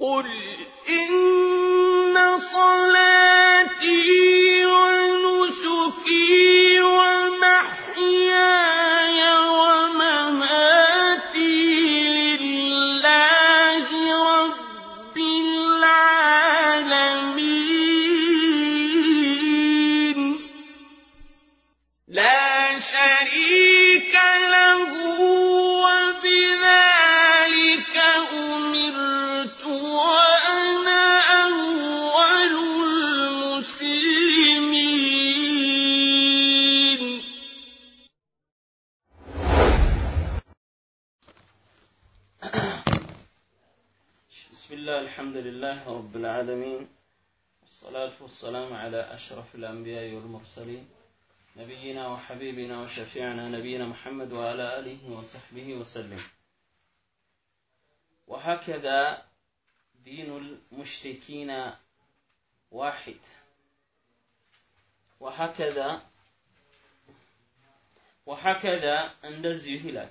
قل إن لله رب العالمين والصلاة والسلام على أشرف الأنبياء والمرسلين نبينا وحبيبنا وشفيعنا نبينا محمد وعلى آله وصحبه وسلم وهكذا دين المشركين واحد وهكذا وهكذا እንደዚሁ ይላል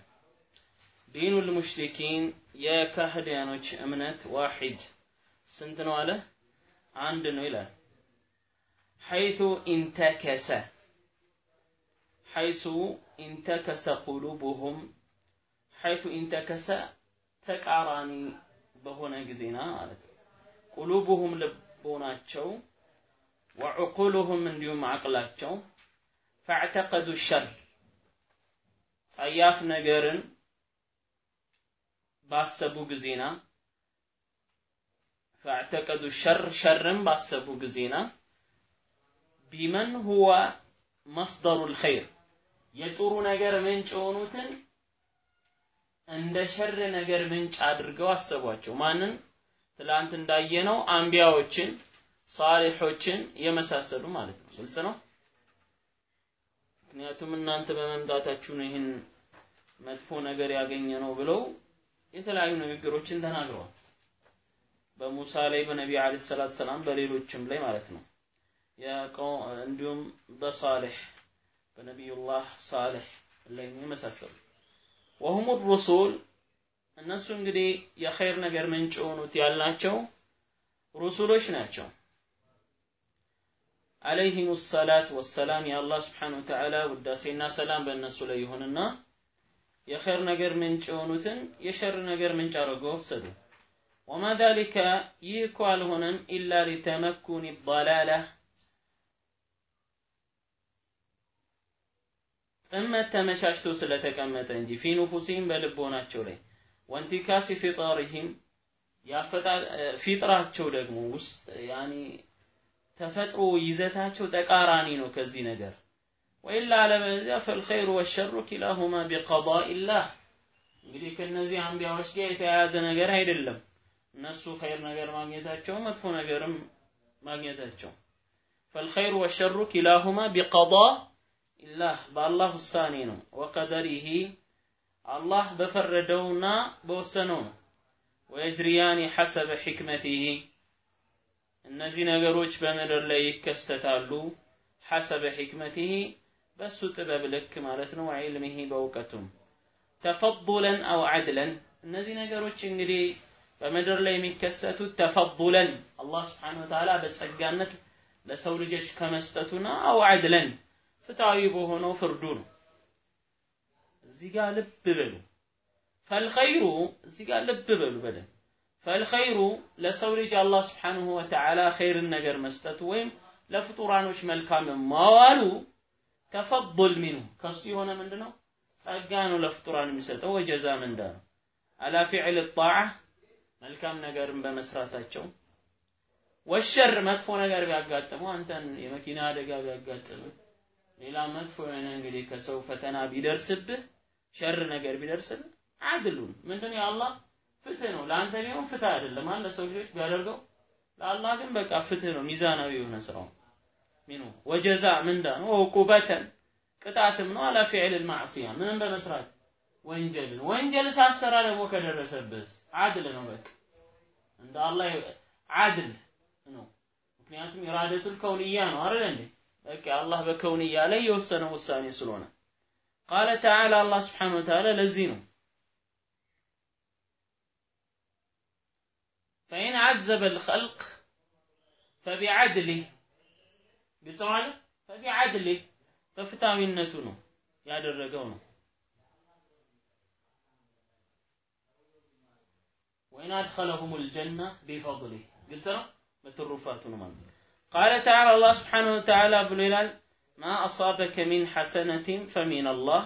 ዲኑ ልሙሽሪኪን የካህዲያኖች እምነት ዋሂድ ስንት ነው አለ? አንድ ነው ይላል። ሐይቱ ኢንተከሰ ሐይሱ ኢንተከሰ ቁሉቡሁም ሐይቱ ኢንተከሰ ተቃራኒ በሆነ ጊዜና ማለት ነው። ቁሉቡሁም ልቦናቸው ወዕቁሉሁም እንዲሁም አቅላቸው فاعتقدوا الشر ጸያፍ ነገርን ባሰቡ ጊዜና فاعتقدوا الشر ሸርን ባሰቡ ጊዜና بمن هو مصدر الخير የጥሩ ነገር ምንጭ የሆኑትን እንደ ሸር ነገር ምንጭ አድርገው አሰቧቸው። ማንን? ትላንት እንዳየነው አንቢያዎችን ሳሊሖችን የመሳሰሉ ማለት ነው። ነው? ምክንያቱም እናንተ በመምጣታችሁ ነው ይህን መጥፎ ነገር ያገኘ ነው ብለው የተለያዩ ንግግሮችን ተናግረዋል በሙሳ ላይ በነቢ አለ ሰላት ሰላም በሌሎችም ላይ ማለት ነው። እንዲሁም በሳሌሕ በነቢዩላህ ሳሌሕ ላይ የመሳሰሉ ወሁም ሩሱል እነሱ እንግዲህ የኸይር ነገር ምንጭ የሆኑት ያልናቸው ሩሱሎች ናቸው። አለይሂም ሰላት ወሰላም የአላህ ስብሓን ወተዓላ ውዳሴና ሰላም በእነሱ ላይ ይሁንና የኸይር ነገር ምንጭ የሆኑትን የሸር ነገር ምንጭ አድርገው ወሰዱ ወማ ዛሊከ ይህ እኮ አልሆነም ኢላ ሊተመኩን ضላላ ጥመት ተመቻችቶ ስለተቀመጠ እንጂ ፊ ኑፉሲህም በልቦናቸው ላይ ወንቲካሲ ፊጣሪህም ፊጥራቸው ደግሞ ውስጥ ያኒ ተፈጥሮ ይዘታቸው ተቃራኒ ነው ከዚህ ነገር ወኢላ አለበለዚያ ፈልኸይሩ ወሸሩ ኪላሁማ ቢቀዳኢላህ እንግዲህ ከነዚህ አንቢያዎች ጋር የተያያዘ ነገር አይደለም እነሱ ኸይር ነገር ማግኘታቸው መጥፎ ነገርም ማግኘታቸው። ፈልኸይሩ ወሸሩ ኪላሁማ ቢቀዳ ኢላህ በአላህ ውሳኔ ነው። ወቀደሪሂ አላህ በፈረደውና በወሰነው ነው። ወየጅሪያኒ ሐሰበ ሕክመቲሂ እነዚህ ነገሮች በምድር ላይ ይከሰታሉ። ሐሰበ ሕክመቲሂ በሱ ጥበብ ልክ ማለት ነው። ዒልሚሂ በእውቀቱም ተፈضለን አው ዐድለን። እነዚህ ነገሮች እንግዲህ በምድር ላይ የሚከሰቱት ተፈضለን አላህ ስብሓን ወተዓላ በጸጋነት ለሰው ልጆች ከመስጠቱና አው ዐድለን ፍትሃዊ በሆነው ፍርዱ ነው። እዚህ ጋር ልብ በሉ። ፈልኸይሩ እዚህ ጋር ልብ በሉ በደንብ። ፈልኸይሩ ለሰው ልጅ አላህ ስብሓንሁ ወተዓላ ኸይርን ነገር መስጠቱ ወይም ለፍጡራኖች መልካም ማዋሉ ተፈضል ሚኑ ከሱ የሆነ ምንድን ነው ጸጋ ነው ለፍጡራን የሚሰጠው ወጀዛ ምንዳ ነው። አላ ፊዕል ጣዓ መልካም ነገርን በመስራታቸው። والشر መጥፎ ነገር ቢያጋጥመው አንተን የመኪና አደጋ ቢያጋጥምህ ሌላ መጥፎ የሆነ እንግዲህ ከሰው ፈተና ቢደርስብህ ሸር ነገር ቢደርስብህ አድሉን። ምንድን የአላህ ፍትህ ነው። ለአንተ ቢሆን ፍትህ አይደለም። አለ ሰው ልጆች ቢያደርገው ለአላህ ግን በቃ ፍትህ ነው። ሚዛናዊ የሆነ ስራው منه وجزاء ምንዳ ነው? وعقوبة ቅጣትም ነው። على فعل المعصية ምንም በመስራት ወንጀልን ወንጀል ሳሰራ ደግሞ ከደረሰብህ አድል ነው በቃ። እንደ አላህ አድል ነው። ምክንያቱም ኢራደቱል ከውንያ ነው አይደል እንዴ? በቃ አላህ በከውንያ ላይ የወሰነው ውሳኔ ስለሆነ። ቃለ ተዓላ አላህ ስብሓን ወተዓላ ለዚህ ነው። ፈኢን ዐዘበ ልኸልቅ ፈቢዐድሊህ ግልጽ ማለት ፈቢዐድሊህ በፍትሃዊነቱ ነው ያደረገው ነው ወይን አድኸለሁም ልጀና ቢፈضሊህ ግልጽ ነው በትሩፋቱ ነው ማለት ቃለ ተዓላ አላህ ስብሓነሁ ወተዓላ ብሎ ይላል ማ አሳበከ ሚን ሐሰነትን ፈሚን አላህ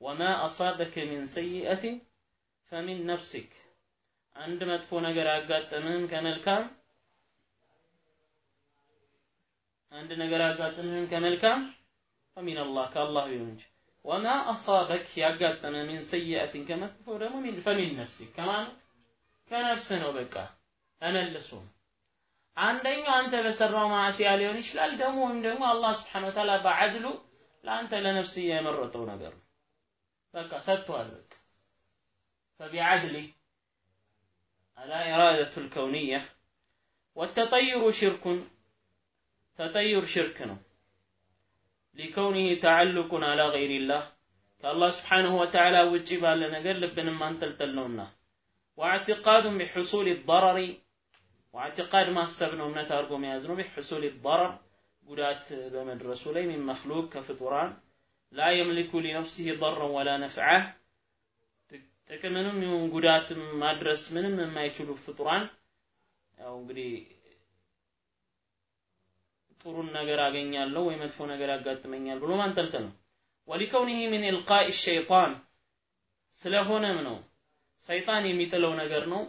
ወማ አሳበከ ሚን ሰይአትን ፈሚን ነፍሲክ አንድ መጥፎ ነገር ያጋጠምህን ከመልካም? አንድ ነገር ያጋጠምህን ከመልካም? ፈሚን አላህ ከአላህ ቢሆን እንጂ። ወማ አሳበክ ያጋጠመ ሚን ሰይአትን ከመጥፎ ደግሞ ፈሚን ነፍሲክ ከማን ከነፍስ ነው በቃ ተመልሶ አንደኛው አንተ በሰራው ማዕሲያ ሊሆን ይችላል ደግሞ ወይም ደግሞ አላህ ስብሐነ ወተዓላ በዐድሉ ለአንተ ለነፍስያ የመረጠው ነገር ነው በቃ ሰጥቷል በቃ فبعدله على إرادة الكونية والتطير شرك تطير شرك ነው ሊከውኒህ ተዓልቁን አላ ገይሪላህ ከአላህ ስብሓንሁ ወተዓላ ውጪ ባለ ነገር ልብንም ማንጠልጠል ነውና واعتقاد بحصول الضرر واعتقاد ما السبب من تارجو ميازن بحصول الضرر قدات بمن رسولين من مخلوق كفطران لا يملك لنفسه ضرا ولا نفعا تكمنون من قدات مدرس من مما يتلو فطران. أو قدي طرون نقرا قنيال لو ويمدفو نقرا قدت من يال بلو ما انتلتنو ولكونه من القاء الشيطان سلهون منه ሰይጣን የሚጥለው ነገር ነው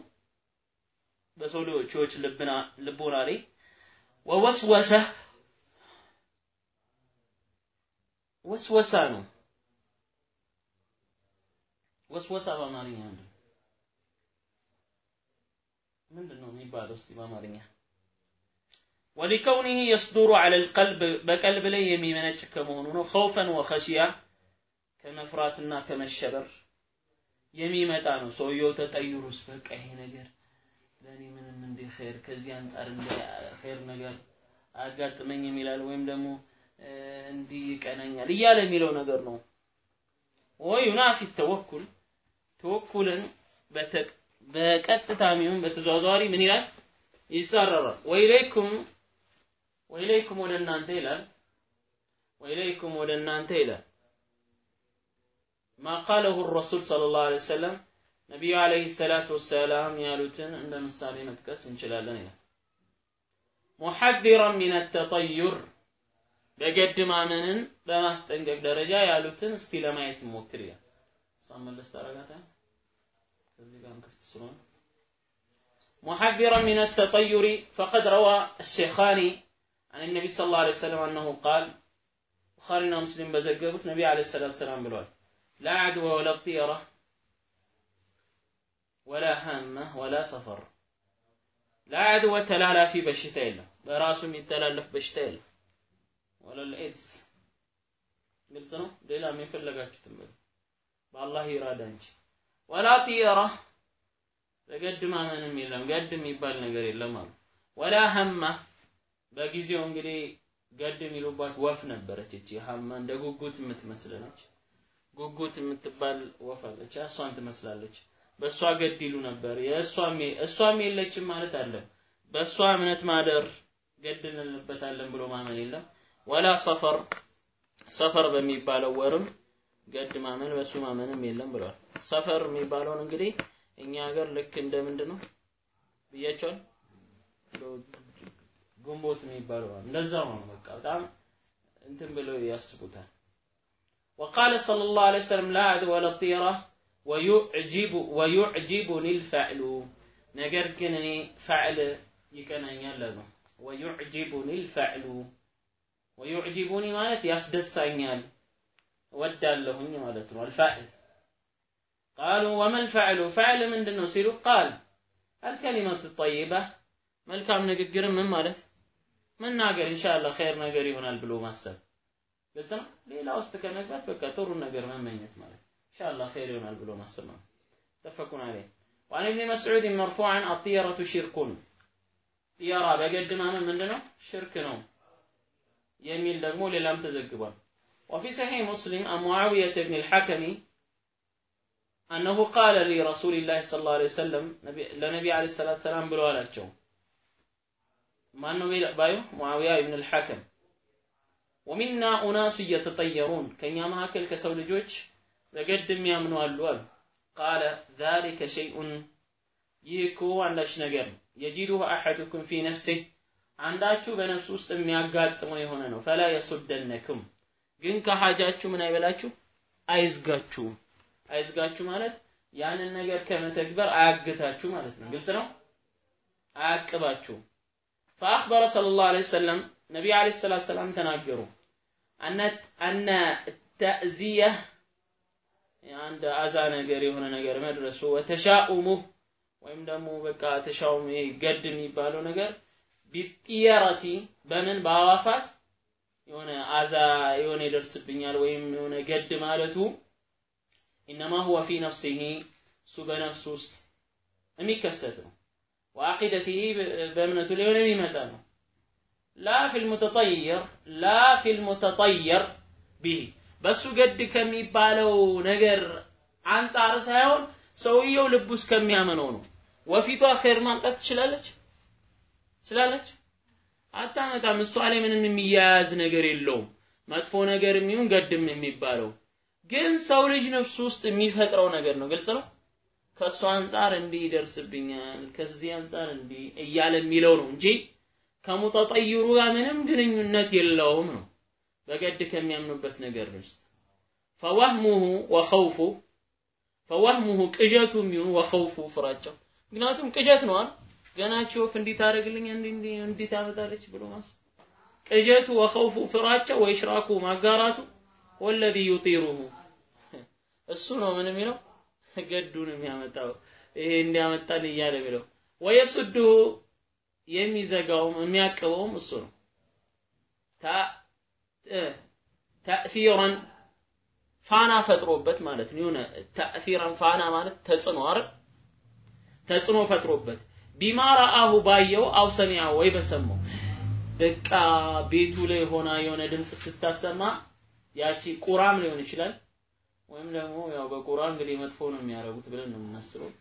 በሰው ልጆች ልብና ልቦና ላይ ወወስወሰ ወስወሳ ነው ወስወሳ በአማርኛ ምንድን ምንድን ነው የሚባለው እስቲ በአማርኛ ولكونه يصدر على القلب بقلب ላይ የሚመነጭ ከመሆኑ ነው خوفا وخشيا ከመፍራትና ከመሸበር የሚመጣ ነው። ሰውየው ተጠይሩስ በቃ ይሄ ነገር ለኔ ምንም እንደ ኸይር ከዚህ አንጻር እንደ ኸይር ነገር አያጋጥመኝም ይላል ወይም ደግሞ እንዲህ ይቀናኛል እያለ የሚለው ነገር ነው። ወዩናፊ ተወኩል ተወኩልን በቀጥታ የሚሆን በተዘዋዋሪ ምን ይላል? ይጻረራል። ወይለይኩም ወይለይኩም ወደ እናንተ ይላል። ወይለይኩም ወደ እናንተ ይላል ማ ቃለሁ ረሱል ሰለላሁ ዐለይሂ ወሰለም ነቢዩ ዐለይሂ ሰላቱ ወሰላም ያሉትን እንደ ምሳሌ መጥቀስ እንችላለን ይላል ሙሐዚራን ሚን ተጠዩር በገድ ማመንን በማስጠንቀቅ ደረጃ ያሉትን እስቲ ለማየት እንሞክር ይላል እሷን መለስ ታረጋታል ከዚህ ጋር ክፍት ስለሆነ محذرا من التطير فقد روى الشيخاني عن النبي صلى الله عليه وسلم أنه قال بخارينا مسلم بزقبت نبي عليه الصلاة والسلام بالوال لا عدوى ولا طيرة ولا هامة ولا سفر لا عدوى تلالا في بشتين براسم يتلالف بشتين ولا الإيدز قلت ነው ሌላ የፈለጋችሁትን በሉ በአላህ ይራዳ እንጂ ወላ ጢየራ በገድ ማመንም የለም ገድ የሚባል ነገር የለም አሉ ወላ ሀማ በጊዜው እንግዲህ ገድ የሚሉባት ወፍ ነበረች እቺ ሀማ እንደ ጉጉት የምትመስል ነች ጉጉት የምትባል ወፍ አለች። እሷን ትመስላለች። በእሷ ገድ ይሉ ነበር። እሷም የለችም ማለት አለም በእሷ እምነት ማደር ገድ እንልበታለን ብሎ ማመን የለም። ወላ ሰፈር ሰፈር በሚባለው ወርም ገድ ማመን በሱ ማመንም የለም ብለዋል። ሰፈር የሚባለውን እንግዲህ እኛ ሀገር ልክ እንደ ነው ብያቸዋል። ግንቦት የሚባለው እንደዛው ነው። በቃ በጣም እንትን ብለው ያስቡታል وقال صلى الله عليه وسلم لا عدو ولا طيرة ويعجب ويعجبني الفعل ነገር ግን እኔ ፈዕል ይቀናኛል ነው ويعجبني الفعل ويعجبني ማለት ያስደሳኛል ወዳለሁኝ ማለት ነው الفاعل قالوا وما الفعل فعل ምንድን ነው ሲሉ قال الكلمة الطيبة መልካም ንግግር ምን ማለት መናገር ኢንሻአላህ ኸይር ነገር ይሆናል ብሎ ማሰብ ግልጽ ነው ሌላ ውስጥ ከመግባት በቃ ጥሩ ነገር መመኘት ማለት ኢንሻአላህ ኸይር ይሆናል ብሎ ማሰብ ነው ተፈኩን عليه وعن ابن مسعود مرفوعا الطيرة شرك طيرة በገድ ማመን ምንድነው ሽርክ ነው የሚል ደግሞ ሌላም ተዘግቧል وفي صحيح مسلم عن معاوية بن الحكم أنه قال لرسول الله صلى الله عليه وسلم لنبي عليه الصلاة والسلام ብሎ አላቸው ማን ነው ባዩ ሙአዊያ ኢብን አልሐከም ወሚና ኡናሱ እየተጠየሩን ከኛ መካከል ከሰው ልጆች በገድ የሚያምኑ አሉ አሉ ቃለ ذلك شيء ይህ እኮ አንዳች ነገር ነው የጂዱሁ አሐዱኩም ፊ ነፍሲህ አንዳችሁ በነፍሱ ውስጥ የሚያጋጥመው የሆነ ነው ፈላ የሱደነኩም ግን ከሐጃችሁ ምን አይበላችሁ አይዝጋችሁ አይዝጋችሁ ማለት ያንን ነገር ከመተግበር አያግታችሁ ማለት ነው ግልጽ ነው አያቅባችሁ فأخبر صلى الله عليه وسلم ነቢዩ አለይሂ ሰላት ሰላም ተናገሩ። አነ ተእዚየህ አንድ አዛ ነገር የሆነ ነገር መድረሱ ወተሻኡሙ ወይም ደግሞ በቃ ተሻውም ገድ የሚባለው ነገር ቢጥየረቲ በምን በአዋፋት የሆነ አዛ የሆነ ይደርስብኛል ወይም የሆነ ገድ ማለቱ ኢነማ ሁወ ፊ ነፍሲሂ እሱ በነፍሱ ውስጥ የሚከሰት ነው። ወአቂደቲሂ በእምነቱ ላይ የሆነ የሚመጣ ነው። ፊል ሙተጠየር ላ ፊል ሙተጠየር ቢሂ በሱ ገድ ከሚባለው ነገር አንጻር ሳይሆን ሰውየው ልብ ውስጥ ከሚያመነው ነው። ወፊቷ ኸይር ማምጣት ትችላለች? ትችላለች? አታመጣም። እሷ ላይ ምንም የሚያያዝ ነገር የለውም። መጥፎ ነገር የሚሆን ገድም የሚባለው። ግን ሰው ልጅ ነፍሱ ውስጥ የሚፈጥረው ነገር ነው። ግልጽ ነው? ከእሱ አንጻር እንዲህ ይደርስብኛል ከዚህ አንጻር እንዲህ እያለ የሚለው ነው እንጂ ከሙተጠይሩ ጋር ምንም ግንኙነት የለውም ነው። በገድ ከሚያምኑበት ነገር ውስጥ ፈወህሙሁ ወኸውፉ ፈወህሙሁ ቅዠቱ የሚሆኑ ወኸውፉ ፍራቸው። ምክንያቱም ቅዠት ነው ገና ወፍ እንዲህ ታደርግልኝ እንዲህ ታመጣለች ብሎ ማሰብ። ቅዠቱ ወኸውፉ ፍራቸው ወይሽራኩ ማጋራቱ ወለዚ ዩጢሩሁ። እሱ ነው ምን የሚለው? ገዱን የሚያመጣው። ይሄ እንዲያመጣል እያለ ብለው ወየሱድሁ የሚዘጋውም የሚያቅበውም እሱ ነው። ተእሲራን ፋና ፈጥሮበት ማለት ነው። የሆነ ተእሲራን ፋና ማለት ተጽዕኖ አይደል? ተጽዕኖ ፈጥሮበት ቢማ ረአሁ ባየው አው ሰሚያ ወይ በሰማው። በቃ ቤቱ ላይ ሆና የሆነ ድምፅ ስታሰማ ያቺ ቁራም ሊሆን ይችላል። ወይም ደግሞ ያው በቁራ እንግዲህ መጥፎ ነው የሚያደርጉት ብለን ነው የምናስበው።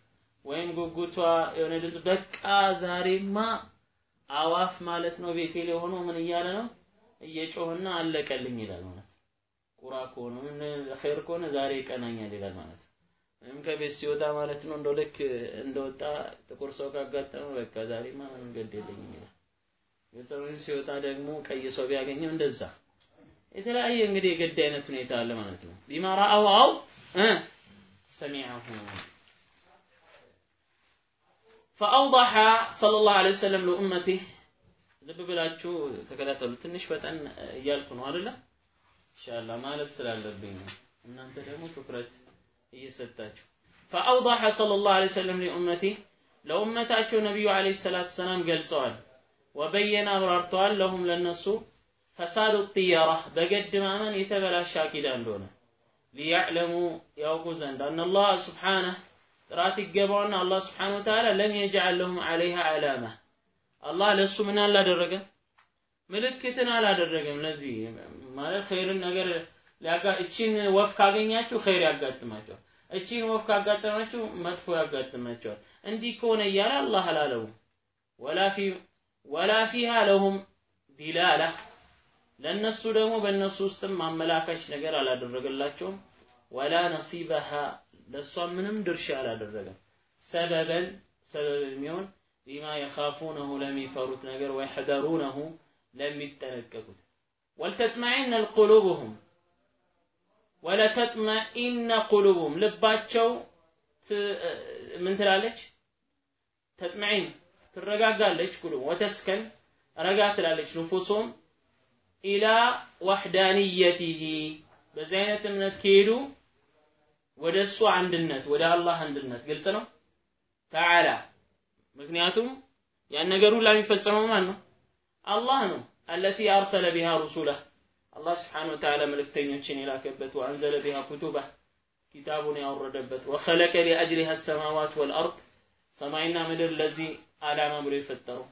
ወይም ጉጉቷ የሆነ ድምፅ በቃ ዛሬማ አዋፍ ማለት ነው ቤቴ ላይ ሆኖ ምን እያለ ነው? እየጮህና አለቀልኝ ይላል ማለት ቁራ ከሆነ ምን ኸይር ከሆነ ዛሬ ይቀናኛል ይላል ማለት ወይም ከቤት ሲወጣ ማለት ነው እንደው ልክ እንደወጣ ጥቁር ሰው ካጋጠመ በቃ ዛሬማ ምንም ገድ የለኝም ይላል። የሰውን ሲወጣ ደግሞ ቀይ ሰው ቢያገኘው እንደዛ። የተለያየ እንግዲህ የገድ አይነት ሁኔታ አለ ማለት ነው። ቢማ ረአው አው ሰሚዐሁ فأوضح صلى الله عليه وسلم لأمته. ልብ ብላችሁ ተከታተሉ ትንሽ ፈጠን እያልኩ ነው አይደለ ኢንሻአላ ማለት ስላለብኝ ነው እናንተ ደግሞ ትኩረት እየሰጣችሁ فأوضح صلى الله عليه وسلم لامتي لامتاچو ነብዩ አለይሂ ሰላቱ ሰላም ገልጸዋል وبين ابرارتوال لهم للنسو فساد الطيره بجد ما من يتبلى الشاكيد دونه ليعلموا يوقوا زند أن الله سبحانه ጥራት ይገባውና አላህ ስብሓነሁ ወተዓላ ለም የጅዐል ለሁም ዐለይሃ አላህ ለእሱ ምን አላደረገም ምልክትን አላደረገም። ለዚህ ማለት ኸይርን ነገር እቺን ወፍ ካገኛችሁ ኸይር ያጋጥማቸዋል። እቺን ወፍ ካጋጠማችሁ መጥፎ ያጋጥማቸዋል። እንዲህ ከሆነ እያለ አላህ አላለው ወላ ፊ ወላ ፊሃ ለሁም ዲላላ። ለነሱ ደግሞ በእነሱ ውስጥም ማመላካች ነገር አላደረገላቸውም። ወላ ነሲበሃ ለእሷ ምንም ድርሻ አላደረገም። ሰበበን ሰበብ የሚሆን ሊማ የኻፉነሁ ለሚፈሩት ነገር ወይሕደሩነሁ ለሚጠነቀቁት። ወልተጥመዒነ ቁሉብሁም ወለተጥመኢነ ቁሉብሁም ልባቸው ምን ትላለች? ተጥመዒን ትረጋጋለች ቁሉብ ወተስከን ረጋ ትላለች ንፉሱም ኢላ ወሕዳንየቲሂ በዚህ አይነት እምነት ከሄዱ ወደ እሱ አንድነት ወደ አላህ አንድነት ግልጽ ነው? ተዓላ። ምክንያቱም ያን ነገር ሁላ የሚፈጸመው ማን ነው? አላህ ነው። አለቲ አርሰለ ቢሃ ሩሱለህ አላህ ስብሓነሁ ወተዓላ መልእክተኞችን የላከበት ወአንዘለ ቢሃ ኩቱበህ ኪታቡን ያወረደበት ወኸለቀ ሊአጅሊሃ ሰማዋት ወልአርድ ሰማይና ምድር ለዚህ ዓላማ ብሎ የፈጠረው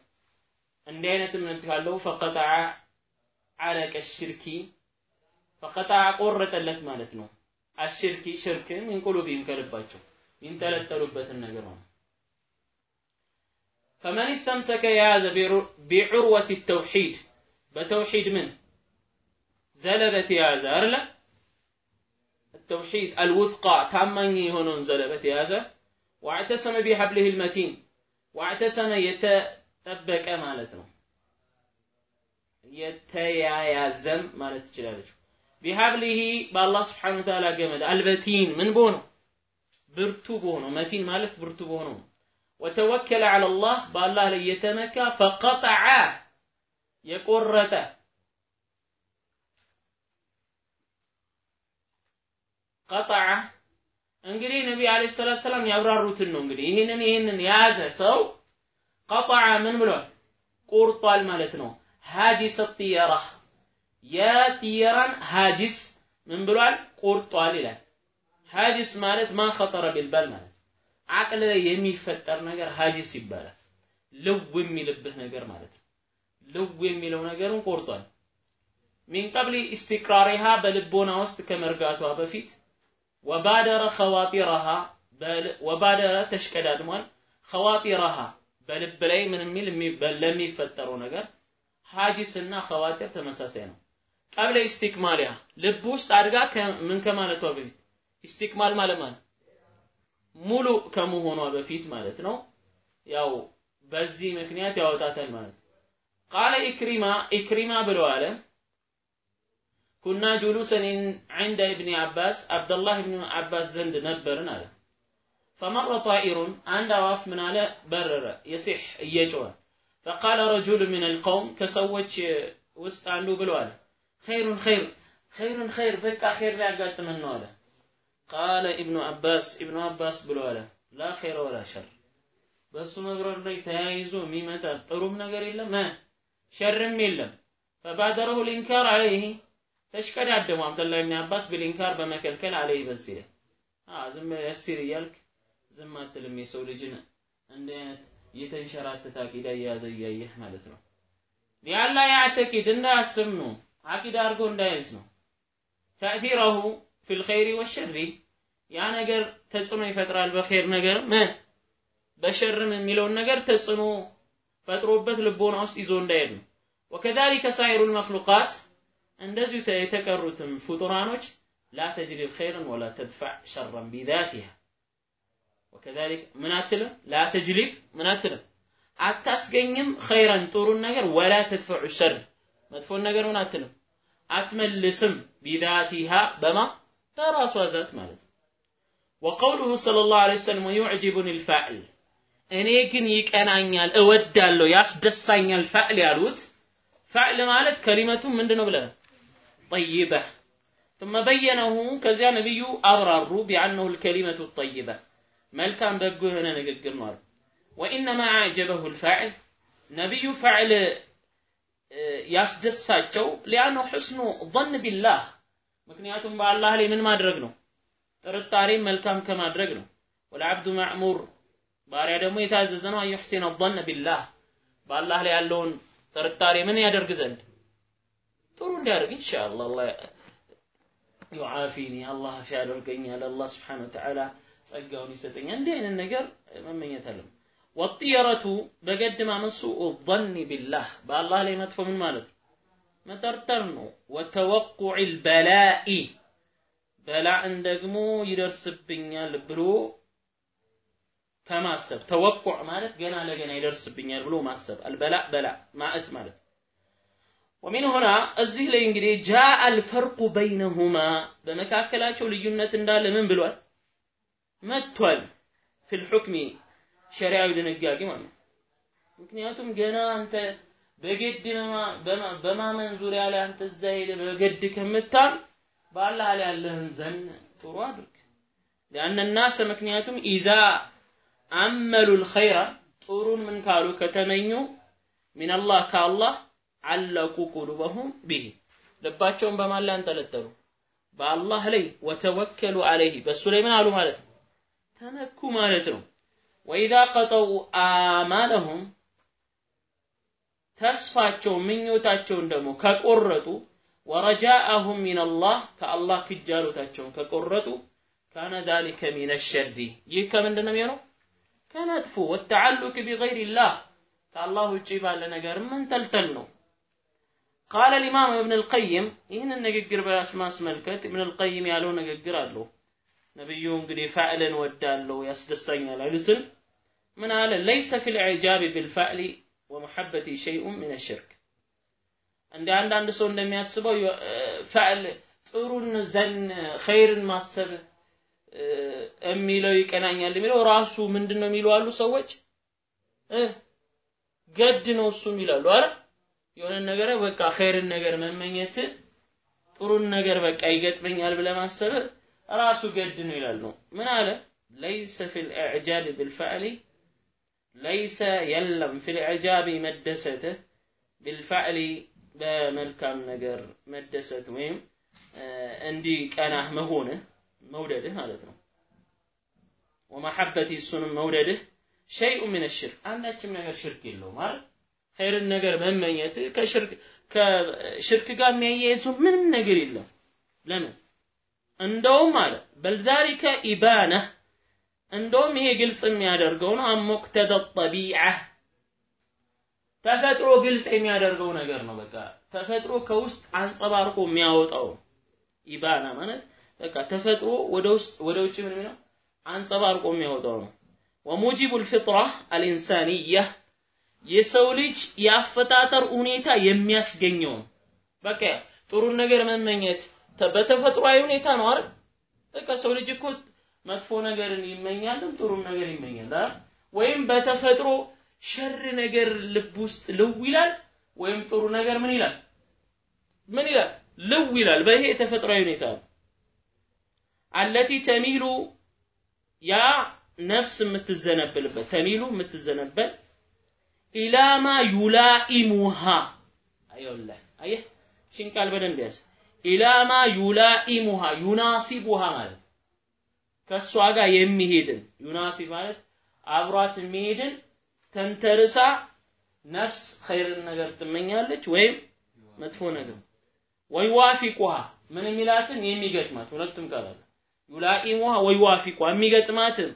እንዲህ አይነት እምነት ካለው ፈቀጠዐ አለቀ ሽርኪ ፈቀጠዐ ቆረጠለት ማለት ነው አሽርኪ ሽርክ ሚን ቁሉቢሂም ከልባቸው ይንጠለጠሉበትን ነገር ነው። ፈመን እስተምሰከ የያዘ ቢዑርወት ተውሒድ በተውሒድ ምን ዘለበት የያዘ አይደለ التوحيد الوثقى ታማኝ የሆነውን ዘለበት የያዘ واعتصم بحبله المتين واعتصم የተጠበቀ ማለት ነው የተያያዘም ማለት ትችላለች ቢሀብሊሂ በአላህ ስብሓነ ወተዓላ ገመድ አልበቲን ምን በሆነው ብርቱ በሆነው መቲን ማለት ብርቱ በሆነው ወተወከለ ዐለ አላህ በአላህ ላይ የተመካ ፈቀጠዐ የቆረጠ ቀጠዐ እንግዲህ ነቢ አለይሂ ሰላቱ ሰላም ያብራሩትን ነው እንግዲህ ይህንን ይህንን የያዘ ሰው ቀጠዐ ምን ብሏል? ቆርጧል ማለት ነው። ሀዲስ ጥየራ የጥየራን ሀዲስ ምን ብሏል ቆርጧል ይላል ሀዲስ ማለት ማ ኸጠረ ቢልባል ማለት አቅል ላይ የሚፈጠር ነገር ሀዲስ ይባላል ልው የሚልብህ ነገር ማለት ነው ልው የሚለው ነገርን ቆርጧል ሚን ቀብሊ ኢስቲቅራሪሃ በልቦና ውስጥ ከመርጋቷ በፊት ወባደረ ኸዋጢረሃ وبادر ተሽቀዳድሟል خواطرها በልብ ላይ ምን የሚል ለሚፈጠረው ነገር هاجس እና خواطر ተመሳሳይ ነው قبل استكمالها ልብ ውስጥ አድጋ ምን ከማለቷ በፊት استكمال ማለት ማለት ሙሉ ከመሆኗ በፊት ማለት ነው ያው በዚህ ምክንያት ያወጣታል ማለት قال عكرمة ኢክሪማ ብለው አለ። كنا جلوسا عند ابن عباس አብደላህ ብን አባስ ዘንድ ነበርን አለ። فمر طائر አንድ ወፍ ምን አለ? በረረ يصيح እየጮኸ። فقال رجل من القوم ከሰዎች ውስጥ አንዱ ብሎ አለ خير خير خير خير በቃ ኸይር ሊያጋጥመን ነው አለ قال ابن عباس ኢብኑ አባስ ብሎ አለ لا خير ولا شر በእሱ መብረር ላይ ተያይዞ የሚመጣ ጥሩም ነገር የለም ሸርም የለም فبادره بالإنكار عليه ተሽቀዳደሙ አብደላህ ብን አባስ بالإنكار በመከልከል عليه በዚህ ዝም ያሲር እያልክ ዝም አትልም የሰው ልጅን እንዲህ አይነት የተንሸራተተ አቂዳ እየያዘ እያየህ ማለት ነው لئلا يعتقد እንዳያስብ ነው አቂዳ አድርጎ እንዳይዝ ነው። تأثيره في الخير والشر ያ ነገር ተጽዕኖ ይፈጥራል በኸይር ነገር በሸርም የሚለውን ነገር ተጽዕኖ ፈጥሮበት ልቦና ውስጥ ይዞ እንዳይሄድ ነው። وكذلك سائر المخلوقات እንደዚሁ የተቀሩትም ፍጡራኖች لا تجلب خيرا ولا تدفع شرا بذاتها። وكذلك ምን አትልም? لا تجلب ምን አትልም? አታስገኝም خيرا ጥሩን ነገር ولا تدفع شرا መጥፎን ነገር ምን አትልም አትመልስም ቢዛቲሃ በማ በራሷ ዛት ማለት ነው ወቀውሉሁ ሰለላሁ ዐለይሂ ወሰለም ወዩዕጅቡኒ ልፋዕል እኔ ግን ይቀናኛል እወዳለሁ ያስደሳኛል ፋዕል ያሉት ፋዕል ማለት ከሊመቱ ምንድነው ብለናል ጠይበህ ثم بينه ከዚያ ነብዩ አብራሩ ቢአነሁ الكلمة الطيبة መልካም በጎ የሆነ ንግግር ነው አሉ ወኢነማ አዕጀበሁ الفاعل ነብዩ ፋዕል ያስደሳቸው። ሊያኑ ሕስኑ ظን ቢላህ ምክንያቱም በአላህ ላይ ምን ማድረግ ነው? ጥርጣሬ መልካም ከማድረግ ነው። ወልዓብዱ ማዕሙር ባሪያ ደግሞ የታዘዘ ነው። አዩሕሲን ظን ቢላህ በአላህ ላይ ያለውን ጥርጣሬ ምን ያደርግ ዘንድ? ጥሩ እንዲያደርግ። ኢንሻአላህ ዩዓፊኒ አላህ ያደርገኛል። አላህ ስብሓነ ወተዓላ ጸጋውን ይሰጠኛል። እንዲህ አይነት ነገር መመኘት አለብን። ወጥየረቱ በገድ ማመሱ ظن ቢላህ። በአላህ ላይ መጥፎ ምን ማለት ነው? መጠርጠር ነው። ወተወቁዕ ልበላኢ በላእን ደግሞ ይደርስብኛል ብሎ ከማሰብ። ተወቁዕ ማለት ገና ለገና ይደርስብኛል ብሎ ማሰብ። አልበላ በላ ማእት ማለት ወሚን ሁና እዚህ ላይ እንግዲህ ጃአ አልፈርቁ በይነሁማ በመካከላቸው ልዩነት እንዳለ ምን ብሏል? መጥቷል። ፊል ሸሪዓዊ ድንጋጌ ማለት ነው። ምክንያቱም ገና አንተ በግድ በማመን ዙሪያ ላይ አንተ እዛ ሄደህ በግድ ከምታም በአላህ ላይ ያለህን ዘን ጥሩ አድርግ። ሊአነ ናሰ ምክንያቱም ኢዛ አመሉ ልኸይራ ጥሩን ምን ካሉ ከተመኙ ሚንላህ ከአላህ አለቁ ቁሉበሁም ቢሂ። ልባቸውን በማን ላይ አንጠለጠሉ? በአላህ ላይ ወተወከሉ አለይህ። በእሱ ላይ ምን አሉ ማለት ነው? ተመኩ ማለት ነው ወኢዛ ቀጠው አማለሁም ተስፋቸው ምኞታቸውን ደግሞ ከቆረጡ ወረጃአሁም ሚነላህ ከአላህ ክጃሎታቸውን ከቆረጡ ካነ ዛሊከ ሚነ ሸርዲ። ይህ ከምንድን ነው የሚሆነው? ከመጥፎ ወተዓሉቅ ቢገይሪላህ ከአላህ ውጪ ባለ ነገር መንተልተል ነው። ቃለ ልኢማም እብን ልቀይም ይህንን ንግግር በማስመልከት እብን ልቀይም ያለው ንግግር አለው ነቢዩ እንግዲህ ፋዕልን ወዳለው ያስደሳኛል አሉትን ምን አለ? ለይሰ ፊ ልዕጃብ ቢልፋዕሊ ወመሐበቲ ሸይኡን ምን ሽርክ. እንደ አንዳንድ ሰው እንደሚያስበው ፈዕል ጥሩን ዘን ኸይርን ማሰብ የሚለው ይቀናኛል የሚለው ራሱ ምንድን ነው የሚሉ አሉ ሰዎች? ገድ ነው እሱም ይላሉ አረ የሆነ ነገር በቃ ኸይርን ነገር መመኘት ጥሩን ነገር በቃ ይገጥመኛል ብለ ማሰብ ራሱ ገድ ነው ይላሉ ምን አለ? ለይሰ ፊ ልዕጃብ ብልፈዕሊ ለይሰ የለም ፊ ልዕጃብ መደሰትህ ቢልፈዕሊ በመልካም ነገር መደሰት ወይም እንዲቀናህ መሆንህ መውደድህ ማለት ነው። ወመሐበቲ እሱንም መውደድህ ሸይኡ ምን ሽርክ። አንዳችም ነገር ሽርክ የለውም አይደል? ኸይርን ነገር መመኘት ከሽርክ ጋር የሚያያይዙ ምንም ነገር የለም። ለምን እንደውም አለ በልዛሊከ ኢባነህ እንደውም ይሄ ግልጽ የሚያደርገው ነው አሞቅተደ ጠቢዓ ተፈጥሮ ግልጽ የሚያደርገው ነገር ነው በቃ። ተፈጥሮ ከውስጥ አንጸባርቆ የሚያወጣው ኢባና ማለት በቃ ተፈጥሮ ወደ ውስጥ ወደ ውጭ ምን ነው አንጸባርቆ የሚያወጣው ነው። ወሙጂቡ ልፍጥራ አልኢንሳንያ የሰው ልጅ የአፈጣጠር ሁኔታ የሚያስገኘው በቃ ጥሩን ነገር መመኘት በተፈጥሯዊ ሁኔታ ነው አይደል? በቃ ሰው ልጅ እኮ መጥፎ ነገርን ይመኛልም ጥሩም ነገር ይመኛል አይደል? ወይም በተፈጥሮ ሸር ነገር ልብ ውስጥ ልው ይላል ወይም ጥሩ ነገር ምን ይላል? ምን ይላል? ልው ይላል። በይሄ የተፈጥሯዊ ሁኔታ ነው። አለቲ ተሚሉ ያ ነፍስ የምትዘነበልበት ተሚሉ የምትዘነበል ኢላማ ዩላኢሙሃ። አየውላህ አየህ? ቃል በደንብ ያዝ ኢላማ ዩላኢሙሃ ዩናሲቡሃ ማለት። ከእሷ ጋር የሚሄድን ዩናሲብ ማለት አብሯት የሚሄድን ተንተርሳ ነፍስ ኸይርን ነገር ትመኛለች ወይም መጥፎ ነገር። ወይዋፊቁሃ ምን የሚላትን የሚገጥማት። ሁለቱም አለ። ዩላኢሙሃ ወይዋፊቁሃ የሚገጥማትን።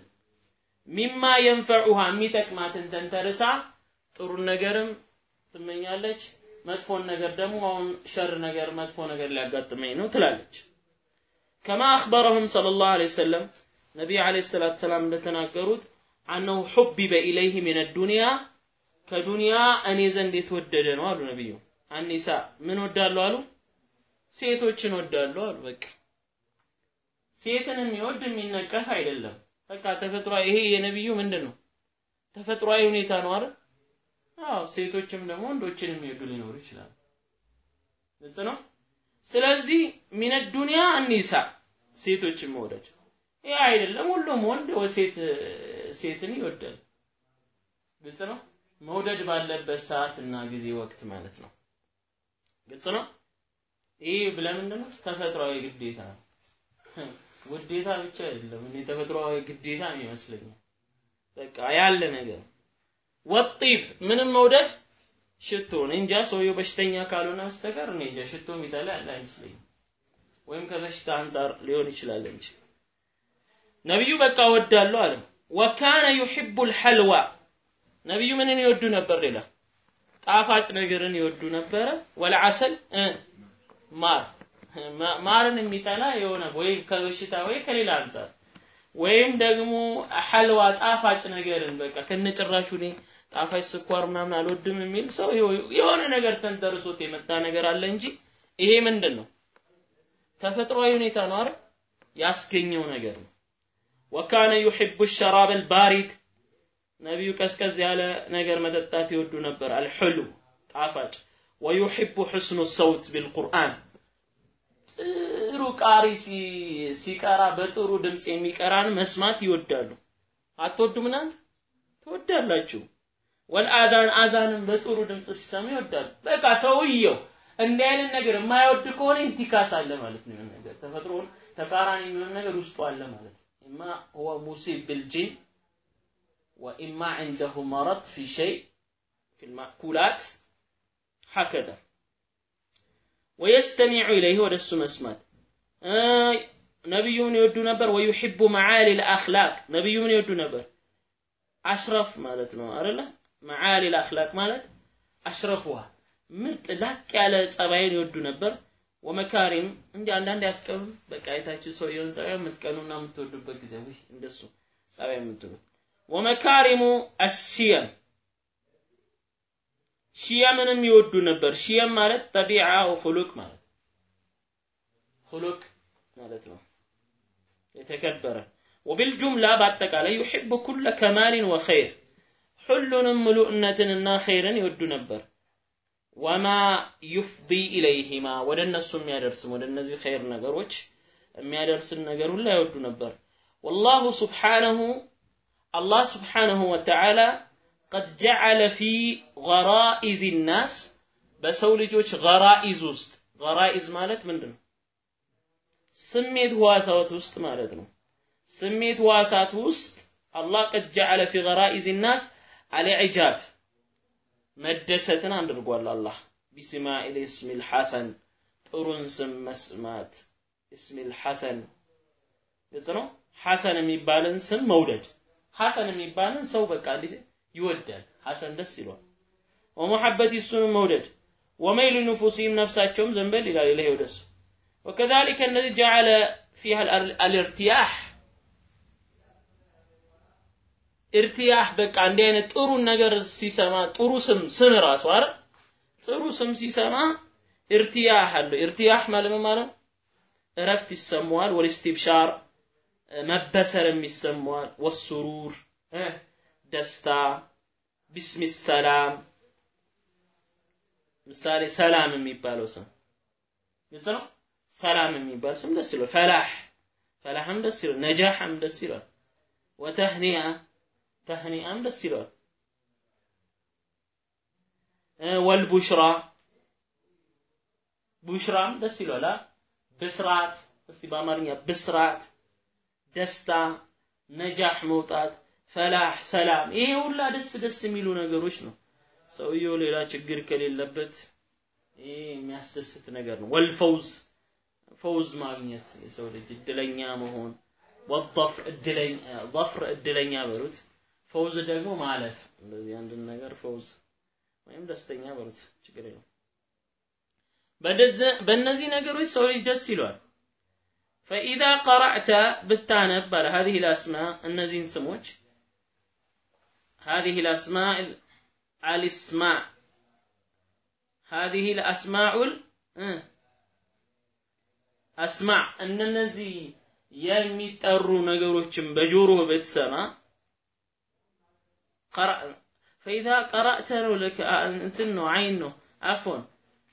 ሚማ የንፈዑሃ የሚጠቅማትን ተንተርሳ ጥሩን ነገርም ትመኛለች መጥፎን ነገር ደግሞ አሁን ሸር ነገር መጥፎ ነገር ሊያጋጥመኝ ነው ትላለች። ከማ አኽበረሁም ሰለላሁ ዐለይሂ ወሰለም ነቢይ ዐለይሂ ሰላቱ ሰላም እንደተናገሩት አነሁ ሑቢበ ኢለይህ ሚን ዱንያ ከዱንያ እኔ ዘንድ የተወደደ ነው አሉ ነቢዩ። አኒሳ ምን ወዳሉ አሉ? ሴቶችን ወዳሉ አሉ። በቃ ሴትን የሚወድ የሚነቀፍ አይደለም። በቃ ተፈጥሯ ይሄ የነቢዩ ምንድን ነው ተፈጥሯዊ ሁኔታ ነው አይደል አዎ ሴቶችም ደግሞ ወንዶችን የሚወዱ ሊኖሩ ይችላሉ ግልጽ ነው? ስለዚህ ሚነ ዱንያ እኒሳ ሴቶችን መውደድ። ይህ አይደለም ሁሉም ወንድ ሴት ሴትን ይወዳል። ግልጽ ነው? መውደድ ባለበት ሰዓት እና ጊዜ ወቅት ማለት ነው። ግልጽ ነው? ይህ ለምንድን ነው ተፈጥሯዊ ግዴታ ነው። ውዴታ ብቻ አይደለም እኔ ተፈጥሯዊ ግዴታ ይመስለኛል በቃ ያለ ነገር ወጢብ ምንም መውደድ ሽቶ ነው እንጃ ሰውየው በሽተኛ ካልሆነ በስተቀር እኔ እንጃ ሽቶ የሚጠላ ያለ አይመስለኝም። ወይም ከበሽታ አንጻር ሊሆን ይችላል እንጂ። ነቢዩ በቃ ወዳለሁ አለ። ወካነ ዩሕቡ ልሐልዋ። ነቢዩ ምንን ይወዱ ነበር ሌላ? ጣፋጭ ነገርን ይወዱ ነበረ። ወለዓሰል ማር። ማርን የሚጠላ የሆነ ወይ ከበሽታ ወይ ከሌላ አንጻር ወይም ደግሞ ሐልዋ ጣፋጭ ነገርን በቃ ከነጭራሹ እኔ ጣፋጭ ስኳር ምናምን አልወድም የሚል ሰው የሆነ ነገር ተንተርሶት የመጣ ነገር አለ እንጂ ይሄ ምንድን ነው ተፈጥሯዊ ሁኔታ ነው አይደል? ያስገኘው ነገር ነው። ወካነ ዩሕቡ ሸራብ አልባሪድ። ነቢዩ ቀዝቀዝ ያለ ነገር መጠጣት ይወዱ ነበር። አልሕሉ ጣፋጭ። ወዩሕቡ ሕስኑ ሰውት ቢልቁርአን። ጥሩ ቃሪ ሲቀራ በጥሩ ድምፅ የሚቀራን መስማት ይወዳሉ። አትወዱም እናንተ? ትወዳላችሁ والآذان آذان بطور دمت السامي والدال بقى سويه النيل النجر ما يودكون انتكاس على مالتنا من النجر تفترون تقارن من النجر رسطو على مالتنا إما هو مصيب بالجن وإما عنده مرض في شيء في المأكولات هكذا ويستمع إليه ورس مسمات نبيون يود نبر ويحب معالي الأخلاق نبي نبيون يود نبر أشرف مالتنا أرى መዓሊ ልአኽላቅ ማለት አሽረፍዋ ምርጥ ላቅ ያለ ጸባይን ይወዱ ነበር። ወመካሪም እንዲህ አንዳንድ አትቀኑም። በቃ አይታችሁ ሰውየውን ጸባይ የምትቀኑና የምትወዱበት ጊዜ ውይ እንደሱ ጸባይ የምትሉት ወመካሪሙ አሽየም ሺየምንም ይወዱ ነበር። ሺየም ማለት ጠቢዓ ሁሉቅ ማለት ሁሉቅ ማለት ነው። የተከበረ ወቢልጁምላ በአጠቃላይ ዩሕቡ ኩለ ከማሊን ወኸይር ሁሉንም ምሉእነትንና ኸይርን ይወዱ ነበር። ወማ ዩፍዲ ኢለይሂማ ወደ እነሱ የሚያደርስም ወደ እነዚህ ኸይር ነገሮች የሚያደርስን ነገር ሁላ ይወዱ ነበር። والله سبحانه አላህ سبحانه وتعالى قد جعل في غرائز الناس በሰው ልጆች غرائز ውስጥ غرائز ማለት ምንድን ነው? ስሜት ህዋሳት ውስጥ ማለት ነው። ስሜት ህዋሳት ውስጥ አላህ قد جعل في غرائز الناس الإعجاب መደሰትን አድርጓል። አላህ بسماع الاسم الحسن ጥሩን ስም መስማት እስሚል ሐሰን ግልጽ ነው። ሐሰን የሚባልን ስም መውደድ ሐሰን የሚባልን ሰው በቃ እንዲህ ይወዳል። ሐሰን ደስ ይሏል። ወመሐበት እሱንም መውደድ ወመይሉ ንፉሲም ነፍሳቸውም ዘንበል ይላል ኢለይሂ ወደሱ ወከዛሊከ እነዚህ ጀዐለ ፊሃ አልእርቲያህ እርቲያህ በቃ እንዲህ አይነት ጥሩ ነገር ሲሰማ ጥሩ ስም ስም ራሱ አይደል ጥሩ ስም ሲሰማ እርቲያህ አለው። እርቲያህ ማለት ማለት እረፍት ይሰማዋል። ወልስቲብሻር መበሰርም ይሰማዋል። ወሱሩር ደስታ ቢስሚ ሰላም ምሳሌ ሰላም የሚባለው ስም ግልጽ ነው። ሰላም የሚባል ስም ደስ ይላል። ፈላህ ፈላህም ደስ ይላል። ነጃህም ደስ ይላል። ወተህኒያ ተህኒአም ደስ ይላል። ወልቡሽራ ቡሽራም ደስ ይላል። ብስራት እስቲ በአማርኛ ብስራት፣ ደስታ፣ ነጃህ መውጣት፣ ፈላህ፣ ሰላም ይሄ ሁላ ደስ ደስ የሚሉ ነገሮች ነው። ሰውየው ሌላ ችግር ከሌለበት ይሄ የሚያስደስት ነገር ነው። ወልፈውዝ ፈውዝ ማግኘት የሰው ልጅ እድለኛ መሆን ወظፍር እድለኛ ظፍር እድለኛ በሉት ፈውዝ ደግሞ ማለፍ እንደዚህ አንድን ነገር ፈውዝ ወይም ደስተኛ በሉት ችግር የለውም። በእነዚህ ነገሮች ሰው ልጅ ደስ ይሏል። ፈኢዛ ቀራዕተ ብታነብ አለ ሀዚህ ልአስማ እነዚህን ስሞች ሀዚህ ልአስማ አልስማ ሀዚህ ልአስማዑል አስማ እነነዚህ የሚጠሩ ነገሮችን በጆሮ ብትሰማ ፈኢዛ ቀረእተ ነው ልክ እንትን ነው አይን ነው አፎን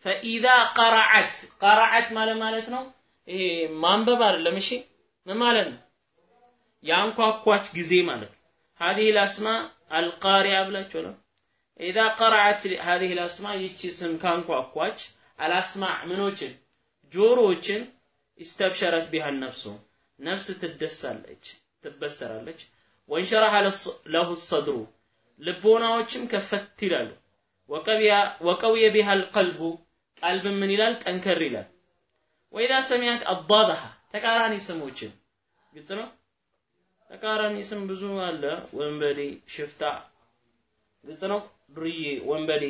ፈኢዛ ቀረዐት ቀረዐት ማለት ማለት ነው ይሄ ማንበብ አይደለም እሺ ምን ማለት ነው ያንኳኳች ጊዜ ማለት ነው هذه الاسماء القارئة ብላችሁ ነው إذا قرأت هذه الأسماء ይቺ ስም ካንኳኳች አልአስማዕ ምኖችን ጆሮዎችን استبشرت بها النفس ነፍስ ትደሳለች ትበሰራለች ወንሸረሐ ለሁ ሰድሩ ልቦናዎችም ከፈት ይላሉ ወቀውየ ቢሃል ቀልቡ ቀልብ ምን ይላል ጠንከር ይላል ወኢዛ ሰሚያት አባባሃ ተቃራኒ ስሞችን ግልጽ ነው ተቃራኒ ስም ብዙ አለ ወንበዴ ሽፍታ ግልጽ ነው ዱርዬ ወንበዴ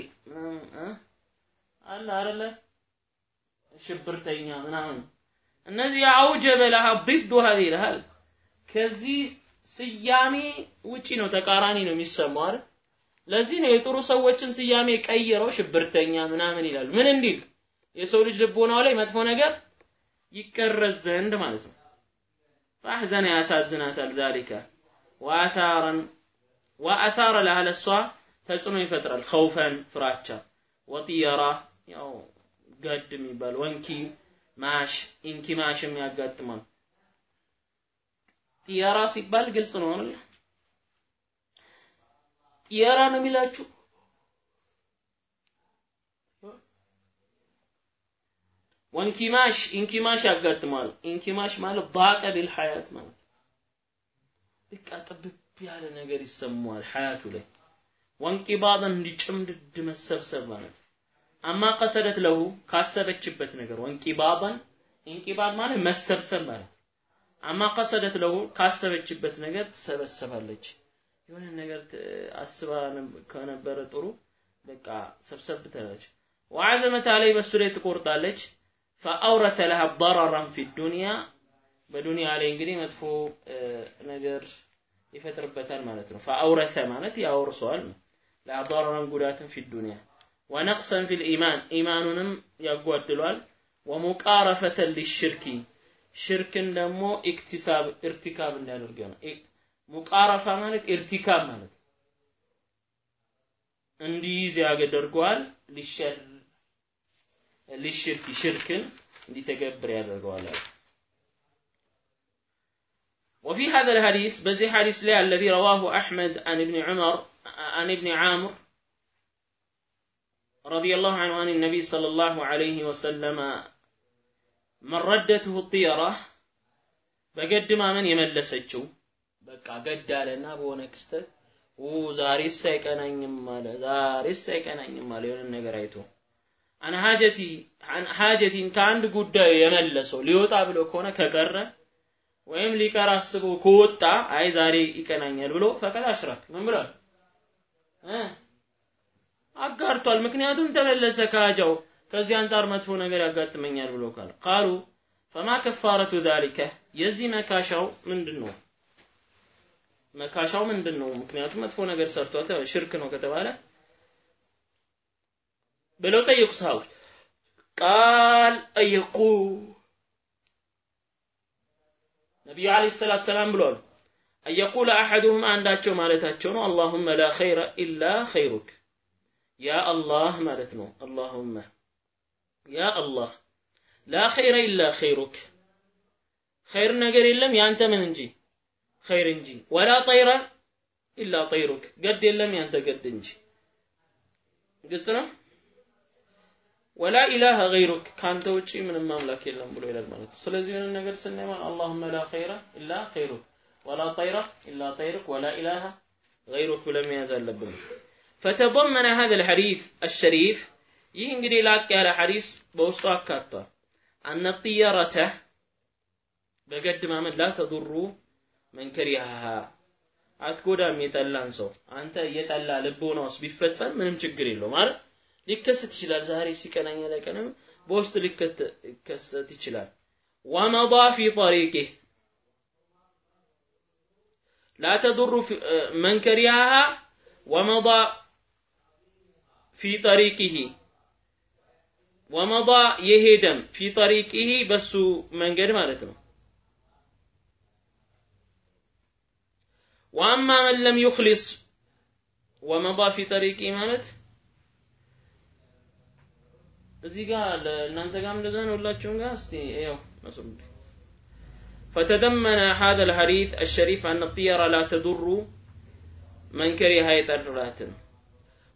አለ አይደለ ሽብርተኛ ምናምን እነዚህ አውጀበ ለሃ ضد هذه الهل ከዚህ ስያሜ ውጪ ነው ተቃራኒ ነው የሚሰማው አይደል ለዚህ ነው የጥሩ ሰዎችን ስያሜ ቀይረው ሽብርተኛ ምናምን ይላሉ ምን እንዲል የሰው ልጅ ልቦናው ላይ መጥፎ ነገር ይቀረዝ ዘንድ ማለት ነው فأحزن ያሳዝናታል ذلك وآثارا وآثار لها ለሷ ተጽዕኖ ይፈጥራል خوفا ፍራቻ وطيرة ያው ገድ የሚባል ወንኪ ማሽ ኢንኪማሽም ያጋጥማል ጢያራ ሲባል ግልጽ ነው አይደል? ጢያራ ነው የሚላችሁ? ወንኪማሽ ኢንኪማሽ ያጋጥማል። ኢንኪማሽ ማለት ባቀ ቢል ሐያት ማለት በቃ ጥብብ ያለ ነገር ይሰማዋል ሐያቱ ላይ። ወንቂባድን እንዲጭምድድ መሰብሰብ ማለት አማ ቀሰደት ለሁ ካሰበችበት ነገር ወንቂባባን ኢንቂባብ ማለት መሰብሰብ ማለት አማ ቀሰደት ለሁ ካሰበችበት ነገር ትሰበሰባለች። የሆነ ነገር አስባ ከነበረ ጥሩ በቃ ሰብሰብ ትላለች። ወዐዘመት አለይ በሱ ላይ ትቆርጣለች። ፈአውረተ ለሃ ضررا في الدنيا በዱንያ ላይ እንግዲህ መጥፎ ነገር ይፈጥርበታል ማለት ነው። ፈአውረተ ማለት ያወርሰዋል ለሃ ضررا ጉዳትን في الدنيا ونقصا في الإيمان ኢማኑንም ያጓድሏል። ወሙቃረፈተን ሊሽርኪ ሽርክን ደግሞ ኢክቲሳብ ኢርቲካብ እንዲያደርገ ነው። ሙቃረፋ ማለት ኢርቲካብ ማለት እንዲይዝ ያደርገዋል። ሊሸር ሊሽርክ ሽርክን እንዲተገብር ያደርገዋል። وفي هذا الحديث بزي حديث لا الذي رواه أحمد عن ابن عمر عن ابن عامر رضي الله عنه عن النبي صلى الله عليه وسلم መረደትሁ ጢራ በገድ ማመን የመለሰችው። በቃ ገድ አለና በሆነ ክስተት ኡ ዛሬስ አይቀናኝም አለ ዛሬስ አይቀናኝም አለ የሆነ ነገር አይቶ። አን ሀጀቲ አን ሀጀቲን ከአንድ ጉዳዩ የመለሰው ሊወጣ ብሎ ከሆነ ከቀረ ወይም ሊቀር አስቦ ከወጣ አይ ዛሬ ይቀናኛል ብሎ ፈቀድ አሽራክ ምን ብሏል? አጋርቷል። ምክንያቱም ተመለሰ ከሀጃው ከዚህ አንጻር መጥፎ ነገር ያጋጥመኛል ብሎ ካለ ቃሉ ፈማ ከፋረቱ ዛሊከ የዚህ መካሻው ምንድን ነው መካሻው ምንድን ነው ምክንያቱም መጥፎ ነገር ሰርቷል ሽርክ ነው ከተባለ ብለው ጠየቁ ሰሃቦች። ቃል ጠየቁ። ነቢዩ አለይሂ ሰላቱ ሰላም ብለዋል። አየቁለ አሐዱሁም አንዳቸው ማለታቸው ነው። አላሁመ ላ ኸይረ ኢላ ኸይሩክ። ያ አላህ ማለት ነው። አላሁመ يا الله لا خير إلا خيرك. خير نجر يلم أنت من نجي خير نجي ولا طير إلا طيرك. قد يلم أنت قد نجي له ولا إله غيرك. كان توجي من المملكة يلم بلو إلى المملكة سلزيون النجر سنما اللهم لا خير إلا خيرك. ولا طير إلا طيرك. ولا إله غيرك. لم يزال لبن فتضمن هذا الحديث الشريف ይህ እንግዲህ ላቅ ያለ ሐዲስ በውስጡ አካቷል። አነጥየረተ በገድ ማመን ላ ተዱሩ መንከሪሃ አትጎዳም የጠላን ሰው። አንተ የጠላ ልቦና ውስጥ ቢፈጸም ምንም ችግር የለው ማለት ሊከሰት ይችላል። ዛሬ ሲቀናኝ ለቀንም በውስጥ ሊከሰት ይችላል። ወመዳ ፊ ጠሪቂህ لا تضر من كرهها ومضى في ومضى يهدم في طريقه بس መንገድ ማለት ነው واما من لم يخلص ومضى في طريقه ማለት እዚህ ጋር ለእናንተ ጋር እንደዛ ነው ሁላችሁም ጋር እስቲ ያው መስሉኝ فتضمن هذا الحديث الشريف أن الطيرة لا تضر من كره يطراتن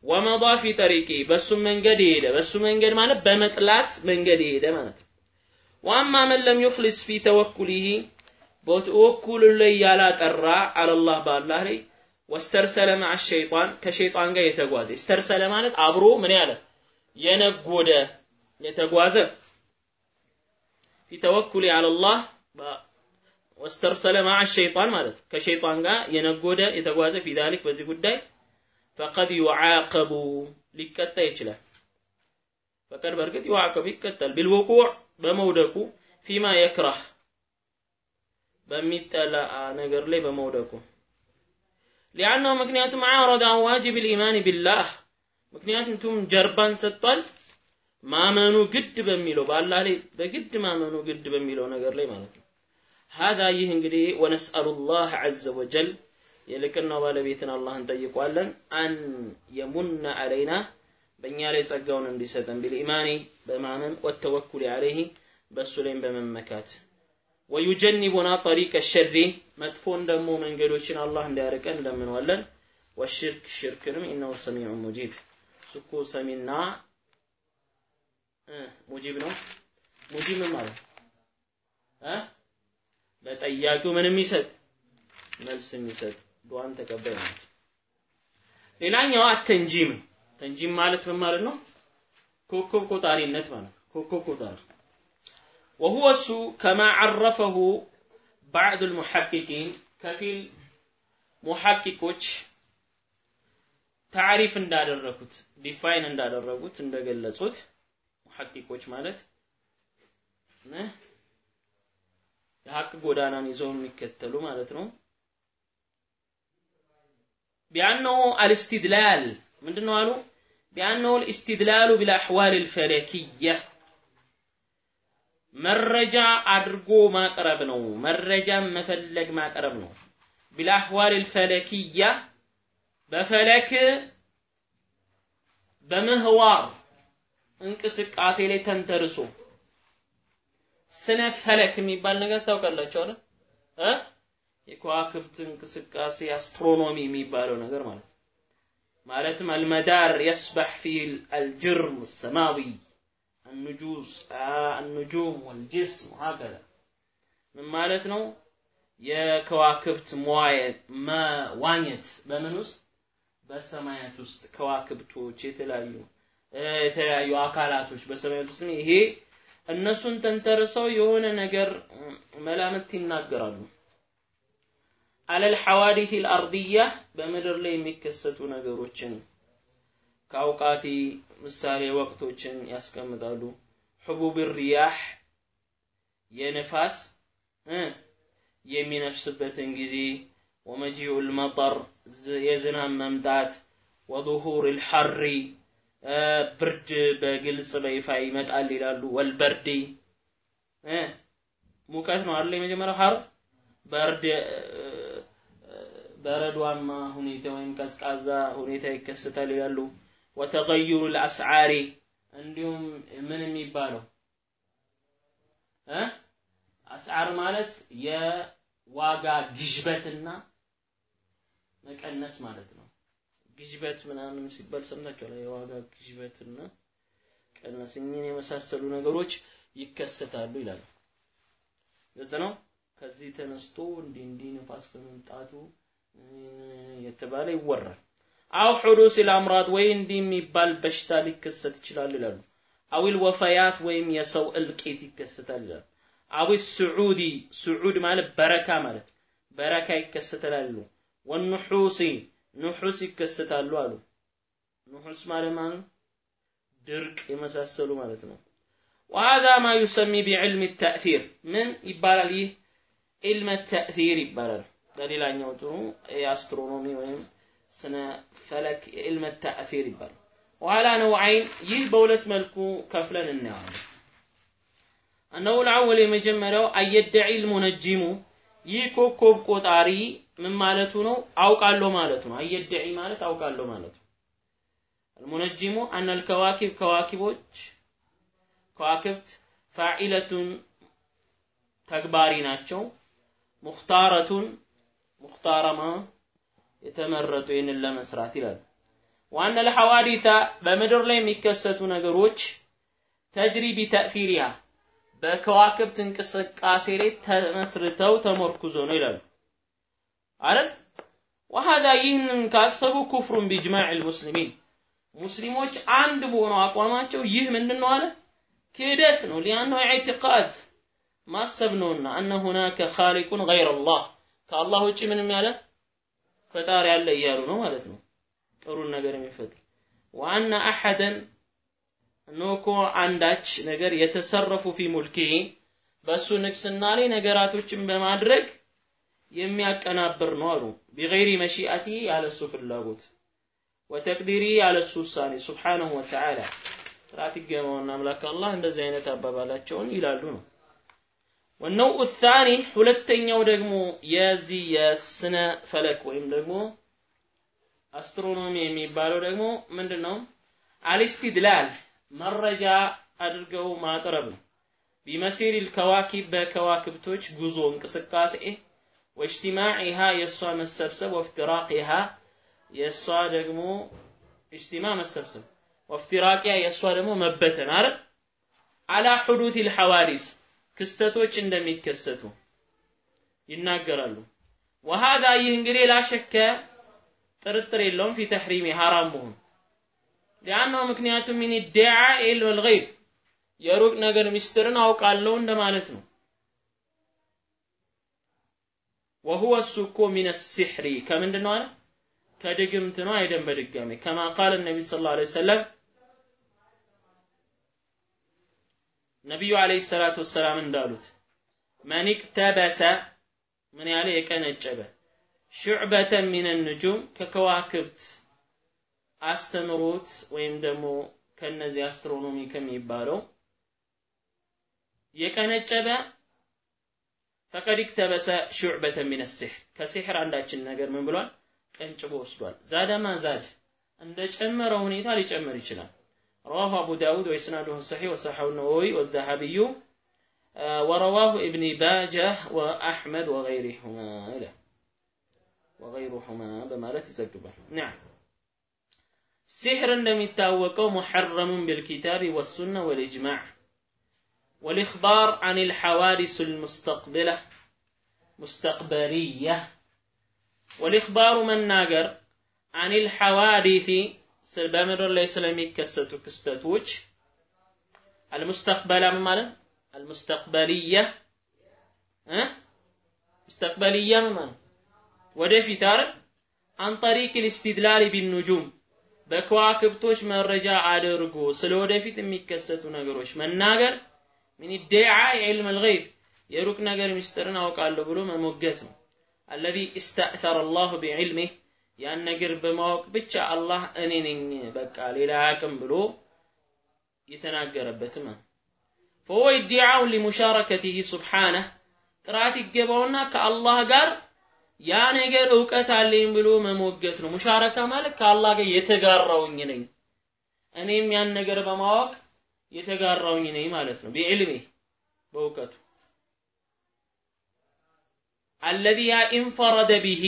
ومضى في طريقه በሱ መንገድ የሄደ በሱ መንገድ ማለት በመጥላት መንገድ የሄደ ማለት ነው። وأما من لم يخلص في توكله በተወኩሉ ላይ ያላጠራ على الله በአላህ ላይ واسترسل مع الشيطان ከሸይጣን ጋር የተጓዘ። استرسل ማለት አብሮ ምን ያለ? የነጎደ የተጓዘ። في على الله واسترسل مع الشيطان ማለት ከሸይጣን ጋር የነጎደ የተጓዘ في ذلك በዚህ ጉዳይ ፈቀድ ዩዓቀቡ ሊቀጣ ይችላል። ፈቀድ በእርግጥ ዩዓቀቡ ይቀጣል። ቢልውቁዕ በመውደቁ ፊማ የክራህ በሚጠላ ነገር ላይ በመውደቁ ሊአነሁ ምክንያቱም ዓረደ አን ዋጅብ ልኢማን ቢላህ ምክንያቱም ጀርባን ሰጥቷል ማመኑ ግድ በሚለው በአላህ ላይ በግድ ማመኑ ግድ በሚለው ነገር ላይ ማለት ነው። هذا ይህ እንግዲህ ወነስአሉላህ ዐዘ ወጀል የልቅናው ባለቤትን አላህን ጠይቋለን አን የሙነ አለይና በእኛ ላይ ጸጋውን እንዲሰጠን ቢልኢማኒ በማመን ወተወኩል አለይህ በእሱ ላይም በመመካት። ወዩጀኒቡና ጠሪቀ ሸሪ መጥፎን ደግሞ መንገዶችን አላህ እንዲያርቀን እንለምነዋለን ወሽርክ ሽርክንም ኢነሁ ሰሚዑ ሙጂብ። እሱ ሰሚና ሙጂብ ነው። ሙጂብ ምን ማለት? ለጠያቂው ምን የሚሰጥ መልስ የሚሰጥ ዱዓን ተቀባይ ማለት ሌላኛው አተንጂም ተንጂም ማለት ምን ማለት ነው ኮከብ ቆጣሪነት ማለት ነው። ኮከብ ቆጣሪ وهو እሱ كما عرفه بعض المحققين ከፊል ሙሐቂቆች ታሪፍ እንዳደረጉት ዲፋይን እንዳደረጉት እንደገለጹት ሙሐቂቆች ማለት የሀቅ ጎዳናን ይዘው የሚከተሉ ማለት ነው። ቢአነሁ አልስትድላል ምንድን ነው አሉ? ቢአነሁ አልስትድላሉ ቢልአሕዋል አልፈለኪያ መረጃ አድርጎ ማቅረብ ነው። መረጃን መፈለግ ማቅረብ ነው። ቢልአሕዋል አልፈለኪያ በፈለክ በምህዋር እንቅስቃሴ ላይ ተንተርሶ ስነ ፈለክ የሚባል ነገር ታውቃላችሁ አይደል? እ የከዋክብት እንቅስቃሴ አስትሮኖሚ የሚባለው ነገር ማለት ማለትም አልመዳር የስበሕ ፊህ አልጅርም ሰማዊ النجوس النجوم والجسم وهكذا ምን ማለት ነው? የከዋክብት መዋየት መዋኘት በምን ውስጥ በሰማያት ውስጥ ከዋክብቶች የተለያዩ የተለያዩ አካላቶች በሰማያት ውስጥ ይሄ እነሱን ተንተርሰው የሆነ ነገር መላምት ይናገራሉ። አለል ሐዋዲት አልአርድያ በምድር ላይ የሚከሰቱ ነገሮችን ከአውቃቲ ምሳሌ ወቅቶችን ያስቀምጣሉ። ሕቡብ ሪያህ የንፋስ የሚነፍስበትን ጊዜ ወመጂኡ ልመጠር የዝናብ መምጣት ወظሁር ልሐሪ ብርድ በግልጽ በይፋ ይመጣል ይላሉ። ወልበርዲ ሙቀት ነው አይደል? የመጀመሪያው ሐር በርድ በረዷማ ሁኔታ ወይም ቀዝቃዛ ሁኔታ ይከሰታል ይላሉ። ወተገይሩ ልአስዓሪ እንዲሁም ምን የሚባለው አስዓር ማለት የዋጋ ግዥበትና መቀነስ ማለት ነው። ግሽበት ምናምን ሲባል ሰምታችኋል። የዋጋ ግሽበትና ቀነስ እኚህን የመሳሰሉ ነገሮች ይከሰታሉ ይላል። ግልጽ ነው። ከዚህ ተነስቶ እንዲህ እንዲህ ንፋስ በመምጣቱ የተባለ ይወራል። አው ሑዱስ ልአምራድ ወይ እንዲህ የሚባል በሽታ ሊከሰት ይችላል ይላሉ። አዊል ወፈያት ወይም የሰው እልቂት ይከሰታል ይላሉ። አዊ ስዑዲ ስዑድ ማለት በረካ ማለት በረካ ይከሰታል ይላሉ። ወኑሑሲ ኑሑስ ይከሰታሉ አሉ። ኑሑስ ማለት ማለት ድርቅ የመሳሰሉ ማለት ነው። وهذا ما يسمي بعلم التأثير ምን ይባላል? ይህ علم التأثير ይባላል። በሌላኛው ጥሩ የአስትሮኖሚ ወይም ስነ ፈለክ علم التأثير ይባላል። وعلى نوعين ይህ በሁለት መልኩ ከፍለን እናየዋለን። أنه الأول የመጀመሪያው أيدعي المنجم ይህ ኮከብ ቆጣሪ ምን ማለቱ ነው? አውቃለሁ ማለቱ ነው። አየደዒ ማለት አውቃለሁ ማለቱ አልሙነጅሙ አነ አልከዋኪብ ከዋኪቦች ከዋክብት ፋዒለቱን ተግባሪ ናቸው። ሙኽታረቱን ሙኽታረማ የተመረጡ ይህንን ለመስራት ይላሉ። ዋነ ለሐዋዲታ በምድር ላይ የሚከሰቱ ነገሮች ተጅሪ ቢተእሲሪሃ በከዋክብት እንቅስቃሴ ላይ ተመስርተው ተመርኩዞ ነው ይላሉ። አይደል? ወሃዳ ይህንን ካሰቡ ኩፍሩን ቢጅማዕ ልሙስሊሚን ሙስሊሞች አንድ በሆነው አቋማቸው ይህ ምንድን ነው አለ? ክህደት ነው። ሊአነው ኢዕቲቃድ ማሰብ ነውና አነ ሁናከ ኻሊቁን ገይረ አላህ ከአላህ ውጭ ምንም ያለ ፈጣሪ አለ እያሉ ነው ማለት ነው። ጥሩን ነገር የሚፈጥር። ወአነ አሐደን እኮ አንዳች ነገር የተሰረፉ ፊ ሙልኪ በእሱ ንግስና ላይ ነገራቶችን በማድረግ የሚያቀናብር ነው አሉ። ቢገይሪ መሺአቲ ያለሱ ፍላጎት ወተቅዲሪ ያለሱ ውሳኔ። ሱብሓነሁ ወተዓላ ጥራት ይገባውና አምላክ አላህ እንደዚህ አይነት አባባላቸውን ይላሉ ነው ወነውኡ ታኒ ሁለተኛው ደግሞ የዚህ የስነ ፈለክ ወይም ደግሞ አስትሮኖሚ የሚባለው ደግሞ ምንድን ነው አልስትድላል መረጃ አድርገው ማቅረብ ነው። ቢመሲር ልከዋኪብ በከዋክብቶች ጉዞ እንቅስቃሴ ወእጅቲማዒሃ የእሷ መሰብሰብ ወፍትራቂሃ የእሷ ደግሞ እጅቲማ መሰብሰብ ወፍትራቂያ የእሷ ደግሞ መበተን አረ አላ ሑዱት ልሐዋዲስ ክስተቶች እንደሚከሰቱ ይናገራሉ ወሃዛ ይህ እንግዲህ ላሸከ ጥርጥር የለውም ፊ ሐራም መሆኑ ሊአነሁ ምክንያቱም ሚን ኢድዓ ኢልም የሩቅ ነገር ሚስጥርን አውቃለሁ እንደማለት ነው። ወሁወ እሱ እኮ ሚነ ሲሕሪ ከምንድን ነው አለ? ከድግምት ነው አይደም በድጋሚ ከማ ቃል ነቢ ሰለም ነቢዩ ዓለይሂ ሰላቱ ወሰላም እንዳሉት መን ኢቅተበሰ ምን ያለ የቀነጨበ ሹዕበተን ሚነ ንጁም ከከዋክብት አስተምሮት ወይም ደግሞ ከነዚህ አስትሮኖሚ ከሚባለው የቀነጨበ ፈቀድ ኢክተበሰ ሹዕበተን ሚነ ሲሕር ከሲሕር አንዳችን ነገር ምን ብሏል? ቀንጭቦ ወስዷል። ዛደማ ዛድ እንደ ጨመረ ሁኔታ ሊጨምር ይችላል رواه أبو داود وإسناده صحيح وصححه النووي والذهبي ورواه ابن باجة وأحمد وغيرهما. له وغيرهما بمالة زقبة نعم. سحر لم يتاوقوا محرم بالكتاب والسنة والإجماع. والإخبار عن الحوادث المستقبلة مستقبلية. والإخبار من ناقر عن الحوادث በምድር ላይ ስለሚከሰቱ ክስተቶች አልሙስተቅበላ ምን ማለት? አልሙስተቅበልያ። እ? ሙስተቅበልያ ማለት? ወደፊት አይደል? አን ጠሪቅ ልስትድላል ቢኑጁም በከዋክብቶች መረጃ አድርጎ ስለ ወደፊት የሚከሰቱ ነገሮች መናገር ምን ይደዓ የዕልም አልገይብ። የሩቅ ነገር ምስጢርን አውቃለሁ ብሎ መሞገት ነው። አለዚ እስተእተረ አላሁ ቢዕልሚህ ያን ነገር በማወቅ ብቻ አላህ እኔ ነኝ በቃ ሌላ አያውቅም ብሎ የተናገረበት ነው فهو ادعاء لمشاركته سبحانه ጥራት ይገባውና ከአላህ ጋር ያ ነገር እውቀት አለኝ ብሎ መሞገት ነው ሙሻረካ ማለት ከአላህ ጋር የተጋራውኝ ነኝ እኔም ያን ነገር በማወቅ የተጋራውኝ ነኝ ማለት ነው ቢዕልሜ በእውቀቱ አለዚ ያ ኢንፈረደ ቢሂ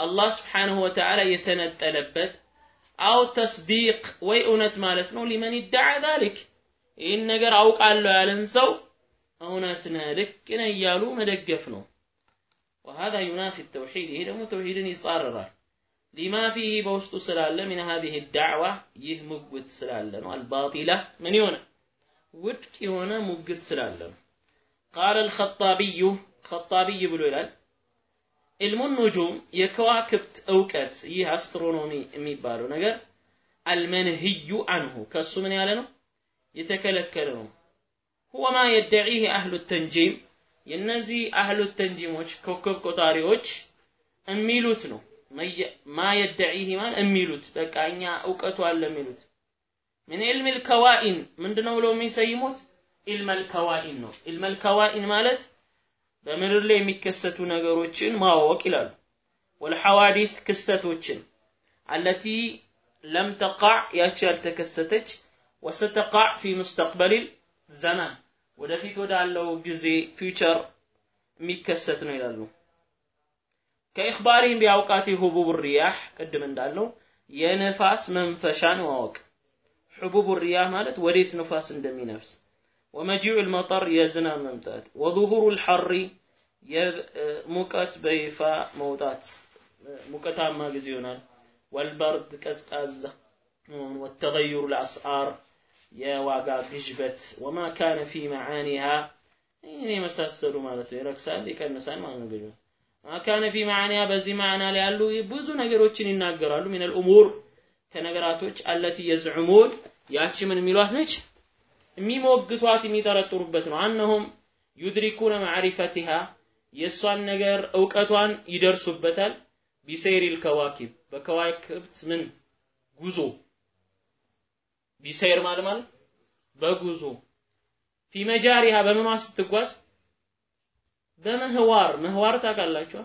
አላህ ስብሓንሁ ወተዓላ የተነጠለበት አው ተስዲቅ ወይ እውነት ማለት ነው ሊመን ይደዓ ዛሊክ ይህን ነገር አውቃለሁ ያለን ሰው እውነት ነህ ልክ ነህ እያሉ መደገፍ ነው وهذا ينافي التوحيد ይሄ ደግሞ ተውሂድን ይጻረራል ሊማ ፊህ በውስጡ ስላለ ምን هذه الدعوة ይህ ሙግት ስላለ ነው الباطلة ምን የሆነ ውድቅ የሆነ ሙግት ስላለ ነው قال الخطابي خطابي ብሎ ይላል ኢልሙ ኑጁም የከዋክብት እውቀት ይህ አስትሮኖሚ የሚባለው ነገር አልመንህዩ አንሁ ከሱ ምን ያለ ነው? የተከለከለ ነው። ሁወ ማ የደዒህ አህሉ ተንጂም የነዚህ አህሉ ተንጂሞች ኮከብ ቆጣሪዎች የሚሉት ነው። ማ የደዒህ ማለት የሚሉት በቃ እኛ እውቀቱ አለ የሚሉት ምን ኢልም ልከዋኢን ምንድነው ብለው የሚሰይሙት? ኢልመ ልከዋኢን ነው። ኢልመ ልከዋኢን ማለት በምድር ላይ የሚከሰቱ ነገሮችን ማወቅ ይላሉ። ወልሐዋዲስ ክስተቶችን አለቲ ለም ተቃዕ ያቺ ያልተከሰተች ወሰተቃዕ ፊ ሙስተቅበሊል ዘመን ወደፊት ወዳለው ጊዜ future የሚከሰት ነው ይላሉ። كإخبارهم بأوقات هبوب الرياح ቅድም እንዳለው የነፋስ መንፈሻን ማወቅ። هبوب الرياح ማለት ወዴት ንፋስ እንደሚነፍስ ومجيء المطر የዝናብ መምጣት وظهور الحر ሙቀት በይፋ መውጣት ሙቀታማ ጊዜ ይሆናል። والبرد ቀዝቃዛ መሆን وتغير الأسعار የዋጋ ግሽበት ወማ ካነ ፊ መዓኒሃ ይህን የመሳሰሉ ማለት ነው። ይረክሳል፣ ይቀንሳል ማለት ነው። ግዥ ማካነ ፊ መዓኒያ በዚህ ማዕና ላይ ያሉ ብዙ ነገሮችን ይናገራሉ። ሚነል ኡሙር ከነገራቶች አለቲ የዝዑሙን ያቺ ምን የሚሏት ነች የሚሞግቷት የሚጠረጥሩበት ነው። አነሁም ዩድሪኩነ ማዕሪፈቲሃ የእሷን ነገር እውቀቷን ይደርሱበታል። ቢሰይሪል ከዋኪብ በከዋክብት ምን? ጉዞ። ቢሰይር ማለት ማለት በጉዞ። ፊ መጃሪሃ በምኗ ስትጓዝ በምህዋር። ምህዋር ታውቃላችኋ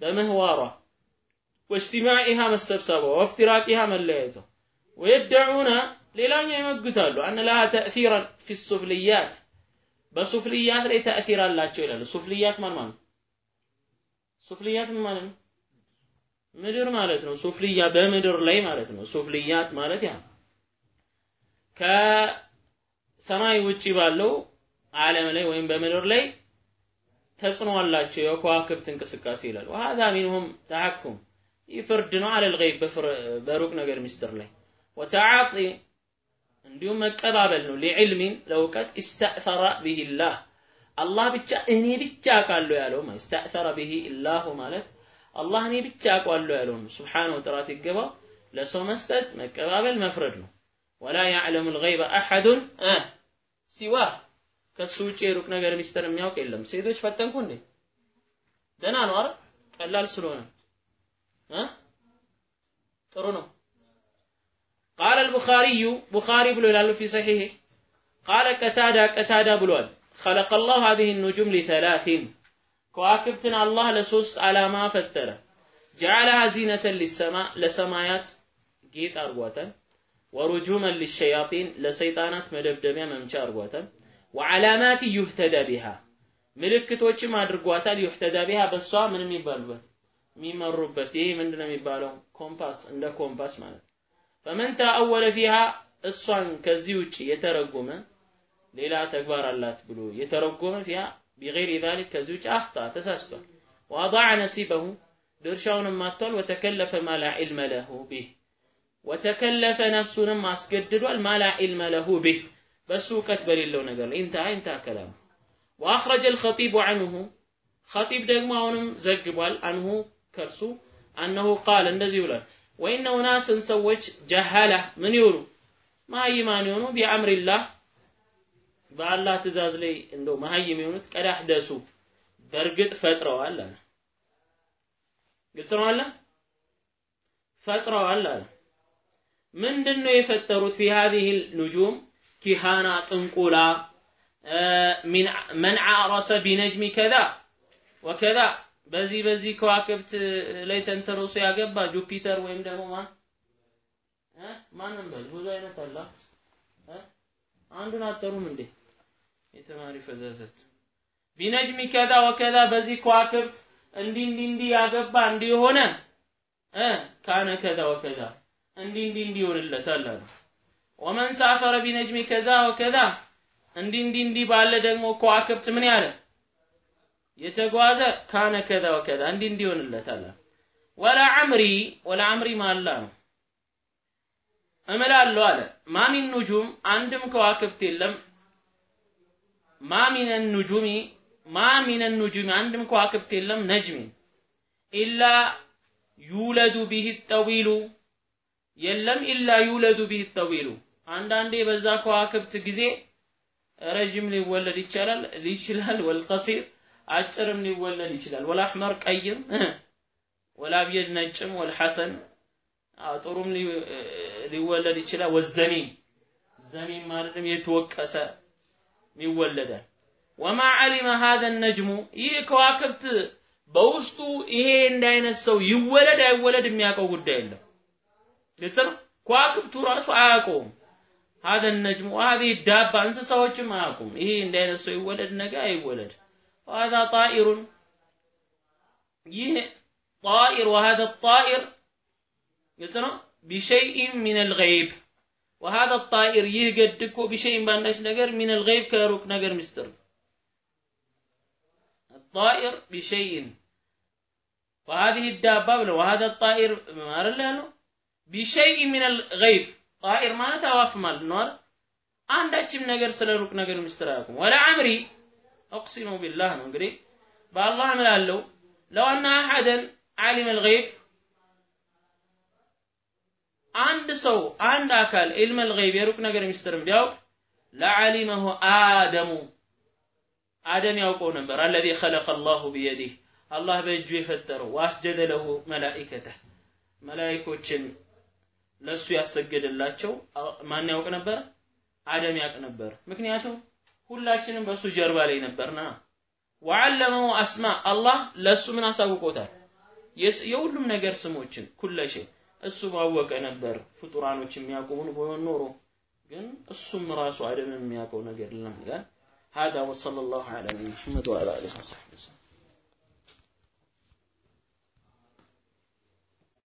በምህዋሯ። ወእጅቲማዒሃ መሰብሰቧ ወፍትራቂሃ መለያየቷ። ወየደዑነ ሌላኛው ይመግታሉ አነ ለሃ ተእሲራን ፊ ሱፍልያት በሱፍልያት ላይ ተእሲር አላቸው ይላሉ ሱፍልያት ማን ማለት ሱፍልያት ምን ነው ምድር ማለት ነው ሱፍልያ በምድር ላይ ማለት ነው ሱፍልያት ማለት ያ ከሰማይ ውጪ ባለው ዓለም ላይ ወይም በምድር ላይ ተጽዕኖ አላቸው የከዋክብት እንቅስቃሴ ይላል ወሀዛ ሚንሁም ተሐኩም ይህ ፍርድ ነው አለል ገይብ በሩቅ ነገር ሚስጥር ላይ ወተዓጢ እንዲሁም መቀባበል ነው። ሊዕልሚን ለእውቀት ኢስተእሰረ ቢሂላህ አላህ ብቻ እኔ ብቻ አውቃለሁ ያለው ማለት ኢስተእሰረ ቢሂ ኢላሁ ማለት አላህ እኔ ብቻ አውቃለሁ ያለው ነው። ሱብሓነሁ ጥራት ይገባው ለሰው መስጠት መቀባበል መፍረድ ነው። ወላ ያዕለሙ ልገይበ አሐዱን ሲዋ ከሱ ውጭ የሩቅ ነገር ሚስጥር የሚያውቅ የለም። ሴቶች ፈተንኩ እንዴ? ደህና ነው አይደል? ቀላል ስለሆነ ጥሩ ነው قال البخاري بخاري بلو يلالو في صحيحه قال قتادة قتادة بلوال خلق الله هذه النجوم لثلاث كواكبتنا الله لسوست على ما فتر جعلها زينة للسماء لسمايات جيت أرغواتا ورجوما للشياطين لسيطانات مدبدبيا ممشى أرغواتا وعلامات يهتدى بها ምልክቶችም አድርጓታል ይህተዳ ቢሃ በሷ ምን የሚባሉበት የሚመሩበት ይሄ ምንድነው የሚባለው ኮምፓስ እንደ ኮምፓስ ማለት فمن تأول فيها እሷን ከዚህ ውጪ የተረጎመ ሌላ ተግባር አላት ብሎ የተረጎመ فيها بغير ذلك ከዚህ ውጪ أخطأ ተሳስቷል። وأضاع نصيبه ድርሻውንም አጥቷል። وتكلف ما لا علم له به وتكلف ነፍሱንም አስገድዷል። ما لا علم له به በሱ እውቀት በሌለው ነገር ላይ انتهى انتهى كلامه وأخرج الخطيب عنه ኸጢብ ደግሞ አሁንም ዘግቧል። አንሁ ከርሱ አነሁ ቃል እንደዚህ ብሏል ወኢነ ኡናስን ሰዎች ጀሃላ ምን ይሆኑ መሀይማን የሆኑ ቢአምሪላህ በአላህ ትእዛዝ ላይ እንደው መሀይም የሆኑት ቀዳህ ደሱ በእርግጥ ፈጥረዋል አለ ግልጽ ነው አለ ፈጥረዋል አለ ምንድን ነው የፈጠሩት ፊ ሀዚህ ኑጁም ኪሃና ጥንቁላ መን ዓረሰ ቢነጅሚ ከዛ ወከዛ በዚህ በዚህ ከዋክብት ላይ ተንተርሶ ያገባ ጁፒተር ወይም ደግሞ ማን? ማንም በል ብዙ አይነት አለ። አንዱን አጠሩም እንዴ? የተማሪ ፈዛዘት ቢነጅሚ ከዛ ወከዛ በዚህ ከዋክብት እንዲህ እንዲህ እንዲህ ያገባ እንዲህ የሆነ ካነ ከዛ ወከዛ እንዲህ እንዲህ እንዲህ ይሆንለታል አሉ ወመን ሳፈረ ቢነጅሚ ከዛ ወከዛ እንዲህ እንዲህ እንዲህ ባለ ደግሞ ከዋክብት ምን ያለ የተጓዘ ካነ ከዛ ወከዛ እንዲህ ይሆንለታል ወላ አምሪ ወላ አምሪ ማላ ነው እምላለሁ አለ። ማሚን ኑጁም አንድም ከዋክብት የለም። ማሚን ኑጁሚ ማሚን ኑጁሚ አንድም ከዋክብት የለም። ነጅሚ ኢላ ዩለዱ ቢህ ጠዊሉ የለም። ኢላ ዩለዱ ቢህ ጠዊሉ አንዳንዴ በዛ ከዋክብት ጊዜ ረጅም ሊወለድ ይቻላል። ይችላል ወልቀሲር አጭርም ሊወለድ ይችላል። ወላህመር ቀይም፣ ወላብየድ ነጭም፣ ወልሐሰን ጥሩም ሊወለድ ይችላል። ወዘሚም ዘሚም ማለትም የተወቀሰ ይወለዳል። ወማ ዓሊመ ሀዘ ነጅሙ ይህ ከዋክብት በውስጡ ይሄ እንዳይነት ሰው ይወለድ አይወለድ የሚያውቀው ጉዳይ የለም። ግልጽ ነው። ከዋክብቱ ራሱ አያውቀውም። ሀዘ ነጅሙ ሀዚህ ዳባ እንስሳዎችም አያውቁም። ይሄ እንዳይነት ሰው ይወለድ ነገ አይወለድ وهذا طائر. يه طائر وهذا الطائر قلتنا بشيء من الغيب. وهذا الطائر يهجدك بشيء بانداش نجر من الغيب كاروك نجر مستر الطائر بشيء. وهذه الدابة وهذا الطائر ما له بشيء من الغيب. طائر ما نتوافق مال نور عندك نجر سلروك نجر مستر ولا عمري አቅሲሙ ቢላህ ነው እንግዲህ። በአላህ እምላለሁ ለው አነ አሐደን ዓሊመ ልገይብ አንድ ሰው አንድ አካል ዒልመ ልገይብ የሩቅ ነገር ምስጢርን ቢያውቅ ለዓሊመሁ አደሙ። አደም ያውቀው ነበር። አለዚ ኸለቀ አላሁ ቢየዲህ። አላህ በእጁ የፈጠረው። ወአስጀደ ለሁ መላኢከተህ። መላኢኮችን ለሱ ያሰገደላቸው። ማን ያውቅ ነበር? አደም ያውቅ ነበር። ምክንያቱም ሁላችንም በሱ ጀርባ ላይ ነበርና ወዓለመው አስማ አላህ ለሱ ምን አሳውቆታል? የሁሉም ነገር ስሞችን ኩለሽ እሱ ባወቀ ነበር ፍጡራኖች የሚያውቁውን ቢሆን ኖሮ ግን እሱም ራሱ አደም የሚያውቀው ነገር የለም ይላል። هذا وصلى الله على محمد وعلى اله وصحبه وسلم